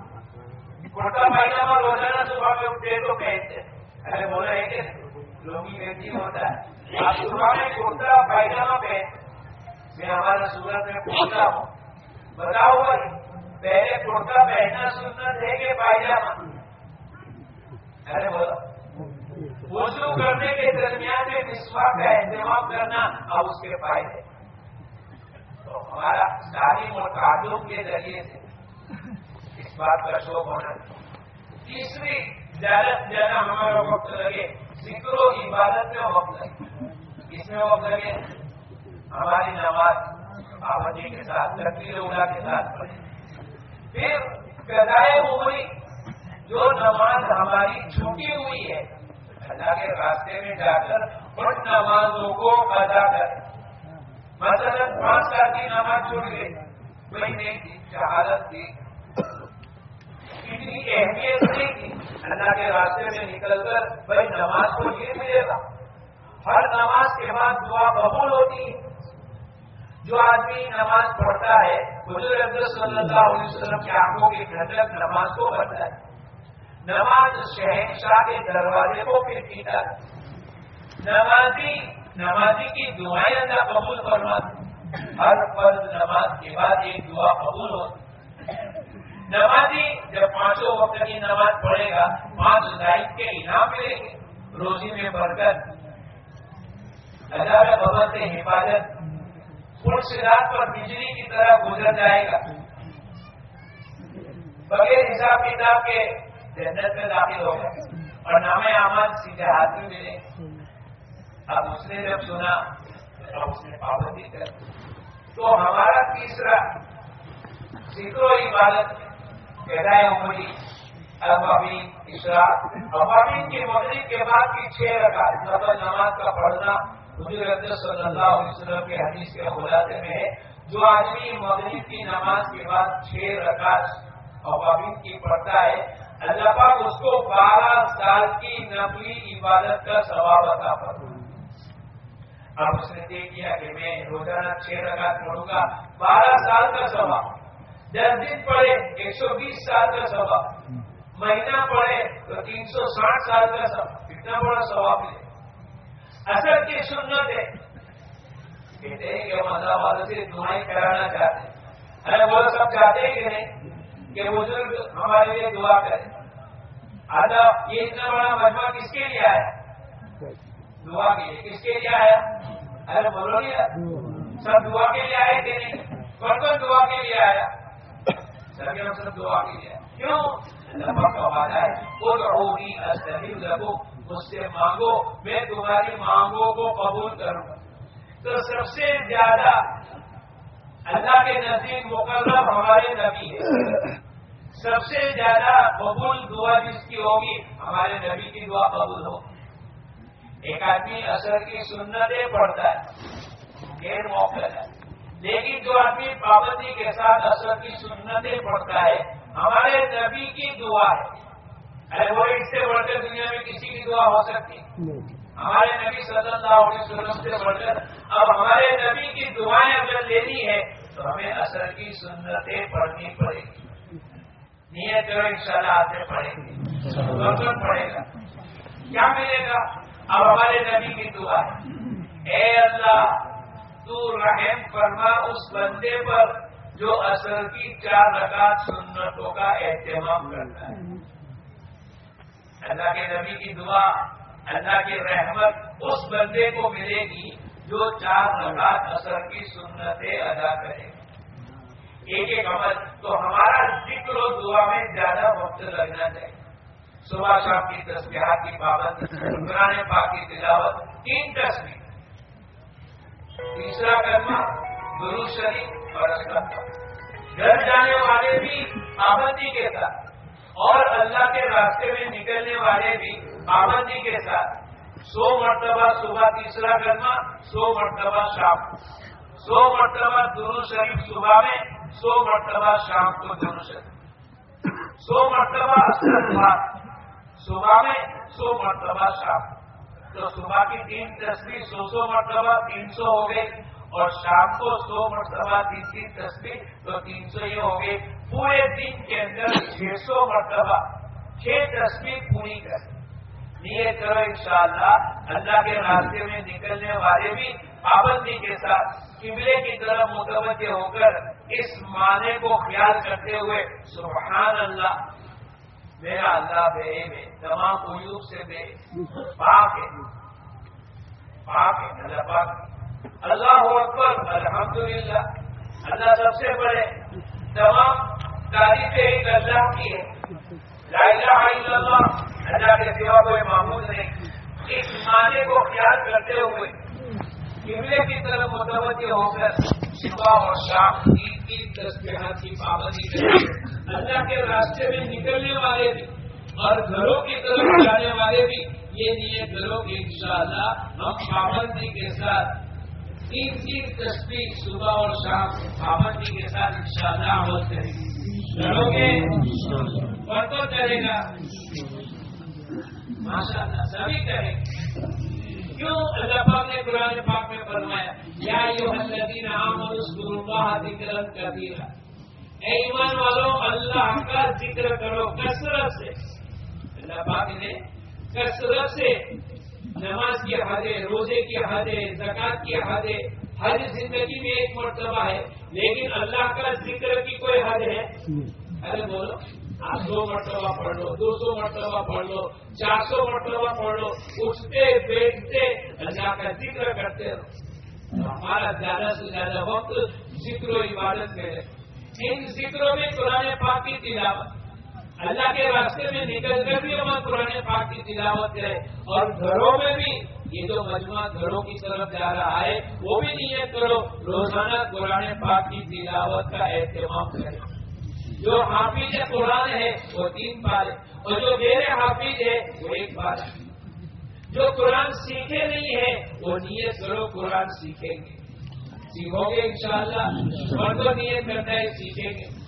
چھوٹا کرتا پائجامہ روزانہ صبح میں اٹھتے تو کہتے ارے بولا ہے کہ لوگی ہوتا ہے۔ آپ صبح میں کرتا پائجامہ میں ہمارا سورت میں پوچھتا ہوں۔ بتاؤ بھائی، پہلے کرتا پہننا سنت ہے کہ پائجامہ؟ ارے بولا وضو کرنے کے درمیان میں مسوا کا اہتمام کرنا اب اس کے فائدے تو ہمارا تعلیم اور تعلق کے ذریعے سے اس بات کا شوق ہونا۔ تیسری زیادہ سے زیادہ ہمارا وقت لگے۔ ذکر و عبادت میں وقت لگے اس میں وقت لگے ہماری نماز پابندی کے ساتھ تقریر اولا کے ساتھ پڑھیں۔ پھر پیدائے عمری جو نماز ہماری چھوٹی ہوئی ہے، اللہ کے راستے میں جا کر ان نمازوں کو ادا کریں۔ مثلا پانچ سال کی نماز چھوٹ گئی کوئی نہیں تھی شہادت تھی اتنی اہمیت نہیں تھی اللہ کے راستے میں نکل کر بھائی نماز کو یہ ملے گا ہر نماز کے بعد دعا قبول ہوتی ہے جو آدمی نماز پڑھتا ہے بزرگ صلی اللہ علیہ وسلم کی آنکھوں کے گھٹک نماز کو پڑھتا ہے، نماز شہنشاہ کے دروازے کو پھر پیتا ہے۔ نمازی نمازی کی دعائیں اللہ قبول فرما ہر فرض نماز کے بعد ایک دعا قبول ہوتی نمازی جب پانچوں وقت کی نماز پڑھے گا پانچ لائف کے انعام ملیں گے روزی میں برکت۔ اللہ ببر سے حفاظت۔ رات پر بجلی کی طرح گزر جائے گا۔ بغیر حساب کتاب کے جنت میں داخل ہو گئے۔ اور نام آمد سیدھے ہاتھ میں ملے۔ اب اس نے جب سنا اب اس نے پابندی کر تو ہمارا تیسرا ذکر و عبادت۔ پیدا عمری ابابین اسرا ابابین کی مغرب کے بعد کی چھ رکھا مطلب نماز کا پڑھنا حضور صلی اللہ علیہ وسلم کے حدیث کے خلاصے میں ہے۔ جو آدمی مغرب کی نماز کے بعد چھ رکعت عوامین کی پڑھتا ہے، اللہ پاک اس کو بارہ سال کی نقلی عبادت کا ثواب عطا کروں اب اس نے دیکھ لیا کہ میں روزانہ چھ رکعت پڑھوں گا، بارہ سال کا ثواب۔ دس دن پڑھے ایک سو بیس سال کا ثواب مہینہ پڑھے تو تین سو ساٹھ سال کا ثواب کتنا بڑا ثواب ملے اصل کی سنت ہے کہتے ہیں کہ مزہ والوں سے دعائیں کرانا چاہتے ہیں ارے وہ سب چاہتے ہیں کہ نہیں کہ بزرگ ہمارے لیے دعا کرے آدھا یہ اتنا بڑا مجمع کس کے لیے آیا دعا کے لیے کس کے لیے آیا ارے بولو نہیں سب دعا کے لیے آئے کہ نہیں کون کون دعا کے لیے آیا سبھی ہم سب دعا کے لیے۔ کیوں؟ کا وعدہ ہے وہ تو لگو مجھ سے مانگو، میں تمہاری مانگوں کو قبول کروں۔ تو سب سے زیادہ اللہ کے نزدیک مقرر ہمارے نبی ہے سب سے زیادہ قبول دعا جس کی ہوگی، ہمارے نبی کی دعا قبول ہو۔ ایک آدمی اثر کی سنتیں پڑھتا ہے، غیر موقع ہے۔ لیکن جو آدمی پابندی کے ساتھ اثر کی سنتیں پڑھتا ہے، ہمارے نبی کی دعا ہے۔ وہ اس سے بڑھ کر دنیا میں کسی کی دعا ہو سکتی۔ ہمارے نبی صلی اللہ علیہ وسلم سے بڑھ کر اب ہمارے نبی کی دعائیں اگر لینی ہے تو ہمیں اثر کی سنتیں پڑھنی پڑے گی۔ نیت جو ان شاء اللہ آتے پڑھیں گے پڑے گا۔ کیا ملے گا؟ اب ہمارے نبی کی دعا ہے۔ اے اللہ تو رحم فرما اس بندے پر جو اثر کی چار رکعت سنتوں کا اہتمام کرتا ہے۔ اللہ کے نبی کی دعا، اللہ کی رحمت اس بندے کو ملے گی جو چار رکعت اثر کی سنتیں ادا کرے۔ ایک ایک عمل۔ تو ہمارا ذکر و دعا میں زیادہ وقت لگنا چاہیے۔ صبح شام کی تصویرات کی پابند قرآن پاک کی تلاوت، تین تصویر تیسرا کرنا گرو شریف اور گھر جانے والے بھی پابندی کے ساتھ اور اللہ کے راستے میں نکلنے والے بھی پابندی کے ساتھ۔ سو مرتبہ صبح تیسرا کرنا سو مرتبہ شام۔ سو مرتبہ دونوں شریف صبح میں، سو مرتبہ شام کو دونوں شریف۔ سو مرتبہ صبح میں، سو مرتبہ شام۔ تو صبح کی تین تصویر سو سو مرتبہ تین سو ہو گئی اور شام کو سو مرتبہ تیسری تصویر تو تین سو ہی ہو گئی پورے دن کے اندر چھ سو مرتبہ، چھ تصویر پوری کر نیت کرو انشاءاللہ، اللہ کے راستے میں نکلنے والے بھی پابندی کے ساتھ قبلے کی طرف متوجہ ہو کر اس معنی کو خیال کرتے ہوئے سبحان اللہ میرا اللہ بے میں تمام عیوب سے بے پاک ہے۔ پاک ہے اللہ پاک اللہ اکبر، الحمدللہ۔ اللہ سب سے بڑے تمام تعریف ایک اللہ کی ہے لا الہ الا اللہ اللہ کے سوا کوئی معمول نہیں۔ اس معنی کو خیال کرتے ہوئے قبلے کی طرف متوجہ ہو کر صبح اور شام عید کی تصویرات کی پابندی کریں اللہ کے راستے میں نکلنے والے بھی اور گھروں کی طرف جانے والے بھی یہ نیت گھروں کی ان شاء اللہ ہم پابندی کے ساتھ تین تین تصویر صبح اور شام پابندی کے ساتھ ان شاء اللہ عمل کریں گے؟ گے اور تو چلے گا۔ ماشاء اللہ سبھی کریں۔ کیوں اللہ پاک نے قرآن پاک میں فرمایا، یا یو الذین آمنوا اذکروا اللہ ذکرا کثیرا اے ایمان والوں اللہ کا ذکر کرو، کثرت سے۔ اللہ پاک نے کثرت سے نماز کی حدیں، روزے کی حدیں زکات کی حدیں ہر زندگی میں ایک مرتبہ ہے، لیکن اللہ کا ذکر کی کوئی حد ہے؟ ارے بولو، آپ سو مرتبہ پڑھ لو، دو سو مرتبہ پڑھ لو، چار سو مرتبہ پڑھ لو، اٹھتے، بیٹھتے، اللہ کا ذکر کرتے رہو۔ ہمارا زیادہ سے زیادہ وقت ذکر و عبادت میں ہے۔ ان ذکروں میں قرآن پاک کی تلاوت۔ اللہ کے راستے میں نکل کر بھی ہمیں قرآن پاک کی تلاوت کرے اور گھروں میں بھی یہ جو مجموعہ گھروں کی طرف جا رہا ہے، وہ بھی نیت کرو، روزانہ قرآن پاک کی تلاوت کا اہتمام کرے جو حافظ قرآن ہے، وہ تین بار اور جو میرے حافظ ہے، وہ ایک بار جو قرآن سیکھے نہیں ہے، وہ نیت کرو، قرآن سیکھیں گے۔ سیکھو گے انشاءاللہ۔ اور تو نیت کرتا ہے سیکھیں گے۔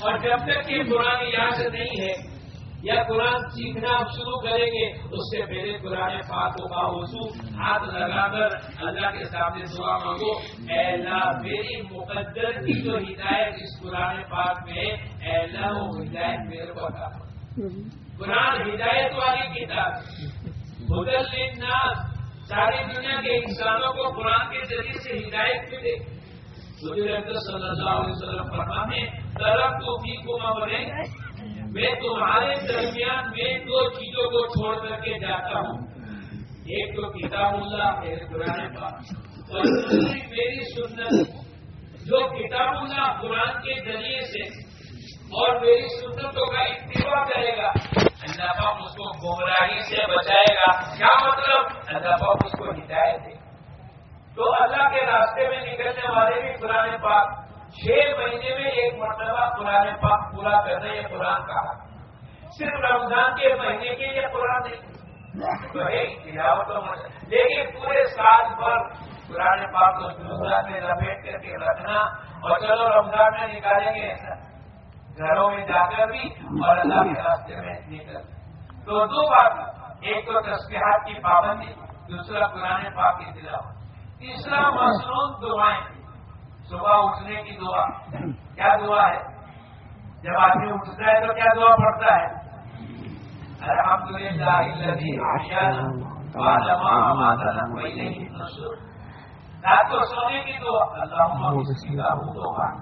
اور جب تک یہ قرآن یاد نہیں ہے یا قرآن سیکھنا آپ شروع کریں گے اس سے پہلے قرآن پاکوں کا وضو ہاتھ لگا کر اللہ کے سامنے دعا مانگو۔ اے اللہ میری مقدر کی جو ہدایت اس قرآن پاک میں اے اللہ وہ ہدایت میرے کو قرآن ہدایت والی کتاب۔ الناس ساری دنیا کے انسانوں کو قرآن کے ذریعے سے ہدایت ملے۔ صلی اللہ علیہ وسلم طرف تو بھی کو بنے، میں تمہارے درمیان میں دو چیزوں کو چھوڑ کر کے جاتا ہوں۔ ایک تو کتاب اللہ میرے قرآن پاک۔ اور دوسری میری سنت، جو کتاب اللہ قرآن کے ذریعے سے اور میری سنتوں کا اتباع کرے گا۔ اللہ پاک اس کو گمراہی سے بچائے گا۔ کیا مطلب اللہ پاک اس کو ہدایت دے۔ تو اللہ کے راستے میں نکلنے والے بھی قرآن پاک چھ مہینے میں ایک مرتبہ قرآن پاک پورا کرنا یہ قرآن کہا صرف رمضان کے مہینے کے لیے قرآن نہیں۔ لیکن پورے سال پر قرآن پاک کو رمضان میں لپیٹ کر کے رکھنا اور چلو رمضان میں نکالیں گے۔ ایسا گھروں میں جا کر بھی اور اللہ کے راستے میں نکل۔ تو دو بات، ایک تو تسکیحات کی پابندی۔ دوسرا قرآن پاک کی تلاوت۔ تیسرا مصنوع دعائیں۔ صبح اٹھنے کی دعا۔ کیا دعا ہے؟ جب آدمی اٹھتا ہے تو کیا دعا پڑتا ہے؟ الحمد للہ رات کو سونے کی دعا۔ اللہ دعا۔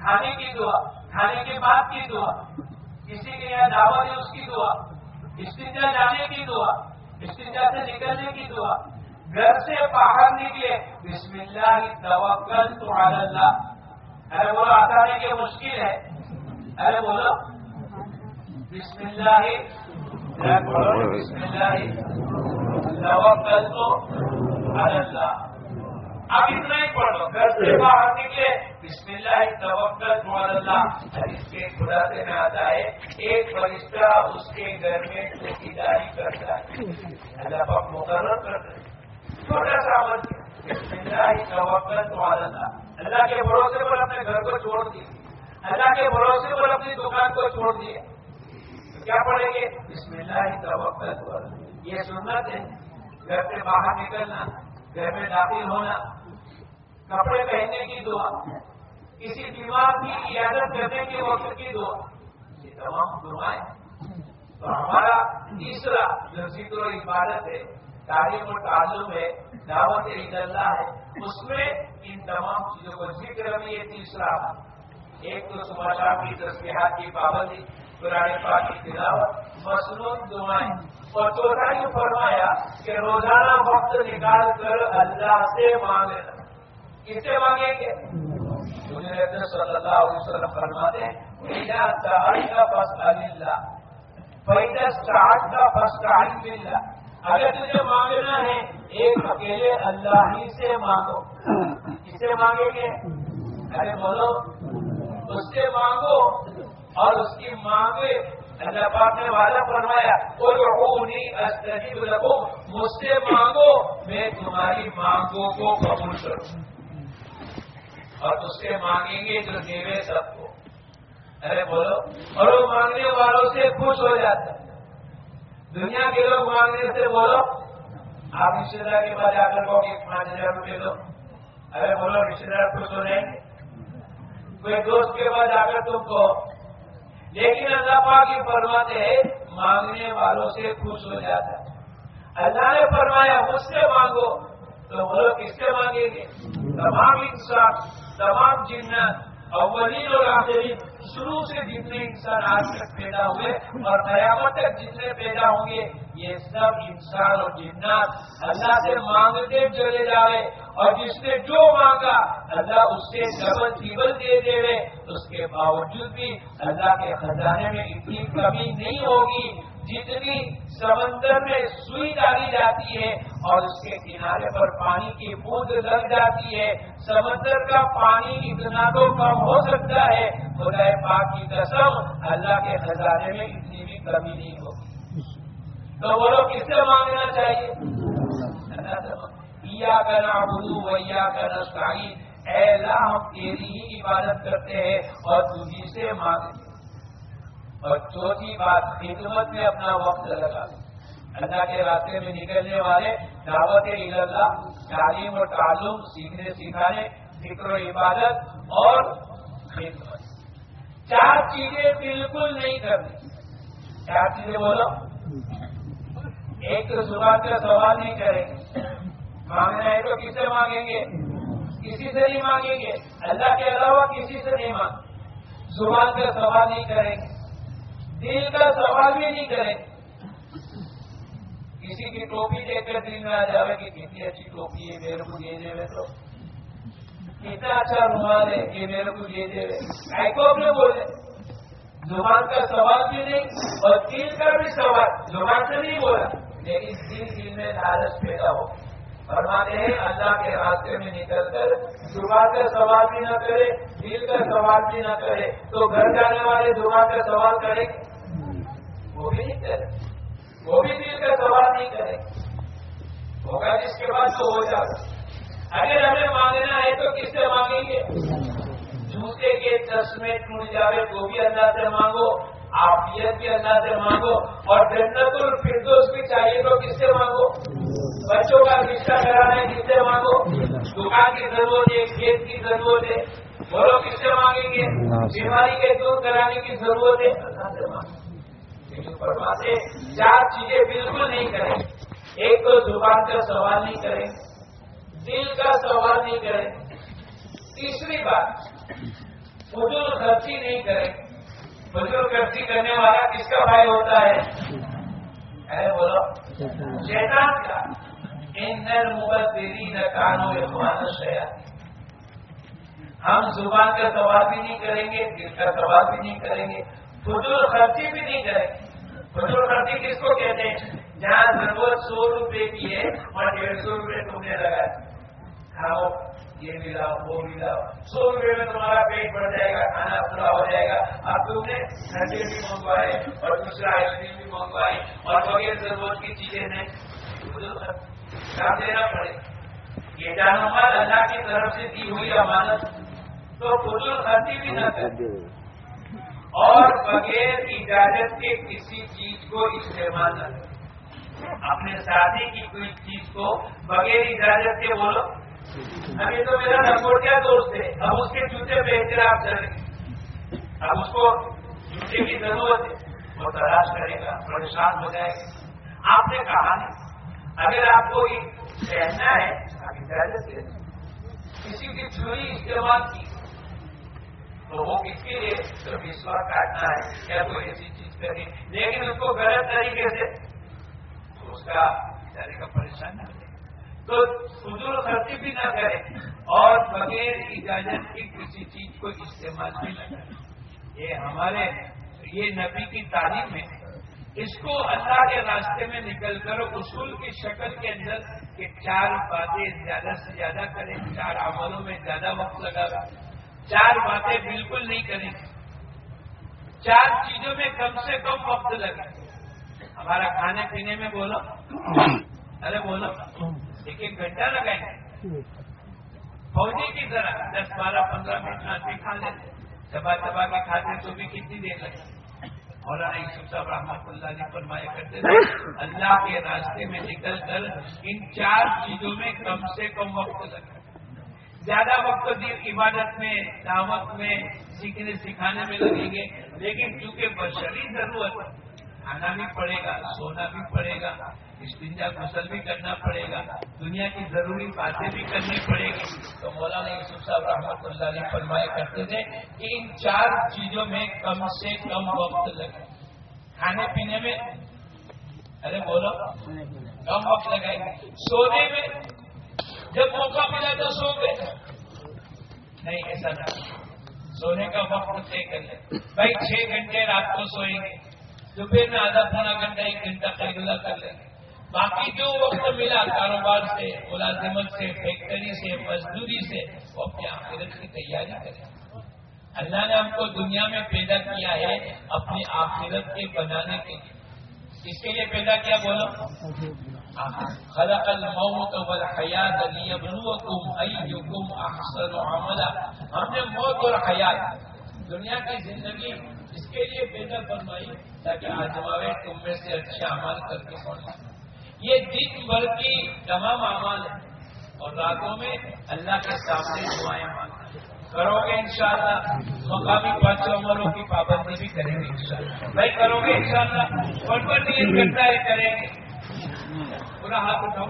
کھانے کی دعا۔ کھانے کے بعد کی دعا۔ کسی کے یہاں دعوت ہے اس کی دعا۔ استنجا جانے کی دعا۔ استنجا سے نکلنے کی دعا۔ گھر سے باہر نکلے۔ بسم اللہ توکل تو اللہ۔ ارے بولو آتا ہے کہ مشکل ہے۔ ارے بولو۔ بسم اللہ۔ بسم اللہ۔ توکل تو اللہ۔ اب اتنا ہی پڑھ لو۔ گھر سے باہر نکلے۔ بسم اللہ توکل اللہ۔ اس کے خدا سے میں آتا ہے ایک فرشتہ اس کے گھر میں چوکیداری کرتا ہے۔ اللہ پاک مقرر کرتا ہے۔ چھوٹا سا عمل بسم اللہ کے بھروسے پر اپنے گھر کو چھوڑ دیے۔ اللہ کے بھروسے پر اپنی دکان کو چھوڑ دیے۔ کیا پڑھیں گے؟ بسم اللہ توکل یہ سنت ہے۔ گھر سے باہر نکلنا، گھر میں داخل ہونا۔ کپڑے پہننے کی دعا۔ کسی بیمار کی عیادت کرنے کے وقت کی دعا۔ یہ تمام دعائیں۔ تو ہمارا تیسرا جو ذکر و عبادت ہے، تعلیم و تعلق ہے، دعوت عید اللہ ہے، اس میں ان تمام چیزوں کو ذکر بھی یہ تیسرا ایک تو صبح شام کی تصویرات کی پابندی پرانے پاک کی تلاوت مصنوع دعائیں۔ اور چوتھا یہ فرمایا کہ روزانہ وقت نکال کر اللہ سے مانگے کس سے مانگیں گے؟ صلی اللہ علیہ وسلم فرماتے ہیں کا فسٹ اللہ پیدا اسٹارٹ کا فسٹ اللہ اگر تجھے مانگنا ہے ایک اکیلے اللہ ہی سے مانگو کس سے مانگیں گے؟ ارے بولو اس سے مانگو اور اس کی مانگے اللہ پاک نے وعدہ فرمایا مجھ سے مانگو میں تمہاری مانگوں کو قبول کروں۔ اور اس سے مانگیں گے جو دیوے سب کو۔ ارے بولو، اور وہ مانگنے والوں سے خوش ہو جاتا۔ ہے دنیا کے لوگ مانگنے سے بولو، آپ رشتے دار کے بعد آ کر کہ پانچ ہزار روپے دو۔ ارے بولو رشتے دار خوش ہو رہے ہیں کوئی دوست کے بعد آ کر تم کو لیکن اللہ پاک یہ فرماتے ہیں، مانگنے والوں سے خوش ہو جاتا۔ ہے اللہ نے فرمایا، مجھ سے مانگو۔ تو بولو، کس سے مانگیں گے؟ تمام انسان، تمام جنات اولین اور آخرین، شروع سے جتنے انسان آج تک پیدا ہوئے اور قیامت تک جتنے پیدا ہوں گے، یہ سب انسان اور جنات اللہ سے مانگتے چلے جائے اور جس نے جو مانگا، اللہ اس سے ڈبل ٹیبل دے دے۔ رہے اس کے باوجود بھی اللہ کے خزانے میں اتنی کمی نہیں ہوگی۔ جتنی سمندر میں سوئی ڈالی جاتی ہے اور اس کے کنارے پر پانی کی بوند لگ جاتی ہے، سمندر کا پانی اتنا تو کم ہو سکتا ہے۔ خدا پاک کی قسم، اللہ کے خزانے میں اتنی بھی کمی نہیں ہوگی۔ تو وہ لوگ کس سے مانگنا چاہیے؟ کا نام ویا کا نسائی اے اللہ، ہم تیری ہی عبادت کرتے ہیں اور تجھی سے مانگتے اور چوتھی بات، خدمت میں اپنا وقت لگا۔ اللہ کے راستے میں نکلنے والے دعوت اللہ تعلیم اور تعلق سیکھنے سکھانے فکر و عبادت اور خدمت۔ چار چیزیں بالکل نہیں کرنی۔ چار چیزیں بولو۔ ایک تو زبان کا سوال نہیں کریں گے۔ مانگنا ہے تو کس سے مانگیں گے؟ کسی سے نہیں مانگیں گے۔ اللہ کے علاوہ کسی سے نہیں مانگ زبان کا سوال نہیں کریں گے۔ دل کا سوال بھی نہیں کرے۔ کسی کی ٹوپی دیکھ کر دل میں آ جائے کہ کتنی اچھی ٹوپی ہے، میرے کو یہ دے تو۔ کتنا اچھا رومال ہے یہ میرے کو یہ دے کو اپنے بولے زبان کا سوال بھی نہیں اور دل کا بھی سوال۔ زبان سے نہیں بولا، لیکن دل دل میں لالچ پیدا ہو۔ فرماتے ہیں اللہ کے راستے میں نکل کر۔ زبان کا سوال بھی نہ کرے، دل کا سوال بھی نہ کرے۔ تو گھر جانے والے زبان کا سوال کریں وہ بھی نہیں کرے۔ وہ بھی دل کا سوال نہیں کرے۔ ہوگا جس کے بعد تو ہو جائے اگر ہمیں مانگنا ہے تو کس سے مانگیں گے؟ جوتے کے چشمے ٹوٹ جاوے تو بھی اللہ سے مانگو آفیت بھی اللہ سے مانگو اور جنت الفردوس بھی چاہیے تو کس سے مانگو؟ بچوں کا رشتہ کرانا ہے کس سے مانگو؟ دکان کی ضرورت ہے کھیت کی ضرورت ہے۔ بولو کس سے مانگیں گے؟ بیماری کے دور کرانے کی ضرورت ہے اللہ سے مانگو۔ فرماتے چار چیزیں بالکل نہیں کریں۔ ایک تو زبان کا سوال نہیں کریں، دل کا سوال نہیں کریں۔ تیسری بات، فضول خرچی نہیں کریں۔ فضول خرچی کرنے والا کس کا بھائی ہوتا ہے؟ بولو، شیطان کا۔ ان مبتری نہ کانو اخوان شیات ہم زبان کا سوال بھی نہیں کریں گے، دل کا سوال بھی نہیں کریں گے، فضول خرچی بھی نہیں کریں گے۔ فضول خرچی کس کو کہتے ہیں؟ جہاں ضرورت سو روپے کی ہے اور ڈیڑھ سو روپے تم نے لگا کھاؤ، یہ ملاؤ وہ ملاؤ سو روپے میں تمہارا پیٹ بڑھ جائے گا، کھانا پورا ہو جائے گا۔ اب تم نے ٹھنڈے بھی منگوائے اور دوسرا آئس کریم بھی منگوائی اور بغیر ضرورت کی چیزیں نہیں دینا پڑے۔ یہ جانو اللہ کی طرف سے دی ہوئی امانت تو فضول خرچی بھی نہ کرتے اور بغیر اجازت کے کسی چیز کو استعمال نہ کریں اپنے ساتھی کی کوئی چیز کو بغیر اجازت کے بولو۔ ابھی تو میرا نمبر کیا دوست ہے؟ اب اس کے جوتے پہن کر آپ چلیں اب اس کو جوتے کی ضرورت ہے۔ وہ تلاش کرے گا، پریشان ہو جائے گا۔ آپ نے کہا اگر آپ کو پہننا ہے، آپ اجازت دے کسی کی چھری استعمال کی۔ تو وہ کس کے لیے صرف ایشور کاٹنا ہے یا کوئی ایسی چیز کرے لیکن اس کو غلط طریقے سے اس کا کا پریشان نہ کرے تو فضول خرچی بھی نہ کرے اور بغیر اجازت کی کسی چیز کو استعمال بھی نہ کرے یہ ہمارے یہ نبی کی تعلیم ہے۔ اس کو اللہ کے راستے میں نکل کر اصول کی شکل کے اندر کہ چار باتیں زیادہ سے زیادہ کریں، چار عملوں میں زیادہ وقت لگا۔ چار باتیں بالکل نہیں کریں۔ چار چیزوں میں کم سے کم وقت لگے ہمارا کھانے پینے میں بولو۔ ارے بولو۔ ایک ایک گھنٹہ لگائیں۔ گے فوجی کی طرح دس بارہ پندرہ منٹ آتے کھا لیتے چبا چبا کے کھاتے تو بھی کتنی دیر لگے۔ مولانا یوسف صاحب رحمت اللہ نے فرمایا کرتے تھے، اللہ کے راستے میں نکل کر ان چار چیزوں میں کم سے کم وقت لگے زیادہ وقت دیر عبادت میں، دعوت میں، سیکھنے، سکھانے میں لگیں گے۔ لیکن کیونکہ بشری ضرورت، کھانا بھی پڑے گا، سونا بھی پڑے گا، استنجا غسل بھی کرنا پڑے گا، دنیا کی ضروری باتیں بھی کرنی پڑے گی۔ تو مولانا یوسف صاحب رحمۃ اللہ علیہ فرمایا کرتے تھے کہ ان چار چیزوں میں کم سے کم وقت لگے کھانے پینے میں؟ ارے بولو۔ کم وقت لگائیں گے سونے میں؟ جب موقع ملا تو سو گئے۔ نہیں، ایسا نہیں سونے کا وقت طے کر لیں بھائی، چھ گھنٹے رات کو سوئیں گے۔ دوپہر میں آدھا پونا گھنٹہ، ایک گھنٹہ خریدا کر لیں گے۔ باقی جو وقت ملا کاروبار سے، ملازمت سے، فیکٹری سے، مزدوری سے، وہ اپنے آخرت کی تیاری کریں۔ اللہ نے ہم کو دنیا میں پیدا کیا ہے اپنی آخرت کے بنانے کے لیے۔ اس کے لیے پیدا کیا بولو خلق الموت والحیات لیبلوکم ایکم احسن عملا. ہم نے موت اور حیات، دنیا کی زندگی اس کے لیے پیدا فرمائی تاکہ آزماوے تم میں سے اچھے عمل کر کے پڑھنا یہ دن بھر کی تمام اعمال ہے اور راتوں میں اللہ کے سامنے دعائیں مانگنا کرو گے انشاءاللہ، مقامی پانچ عمروں کی پابندی بھی کریں گے انشاءاللہ۔ بھائی، کرو گے انشاءاللہ شاء اللہ کرتا ہے، کریں گے۔ پورا ہاتھ اٹھاؤ۔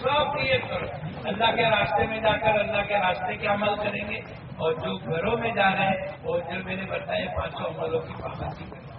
سب نیت کرو۔ اللہ کے راستے میں جا کر اللہ کے راستے کے عمل کریں گے اور جو گھروں میں جا رہے ہیں، وہ جو میں نے بتایا پانچوں عملوں کی پابندی کریں۔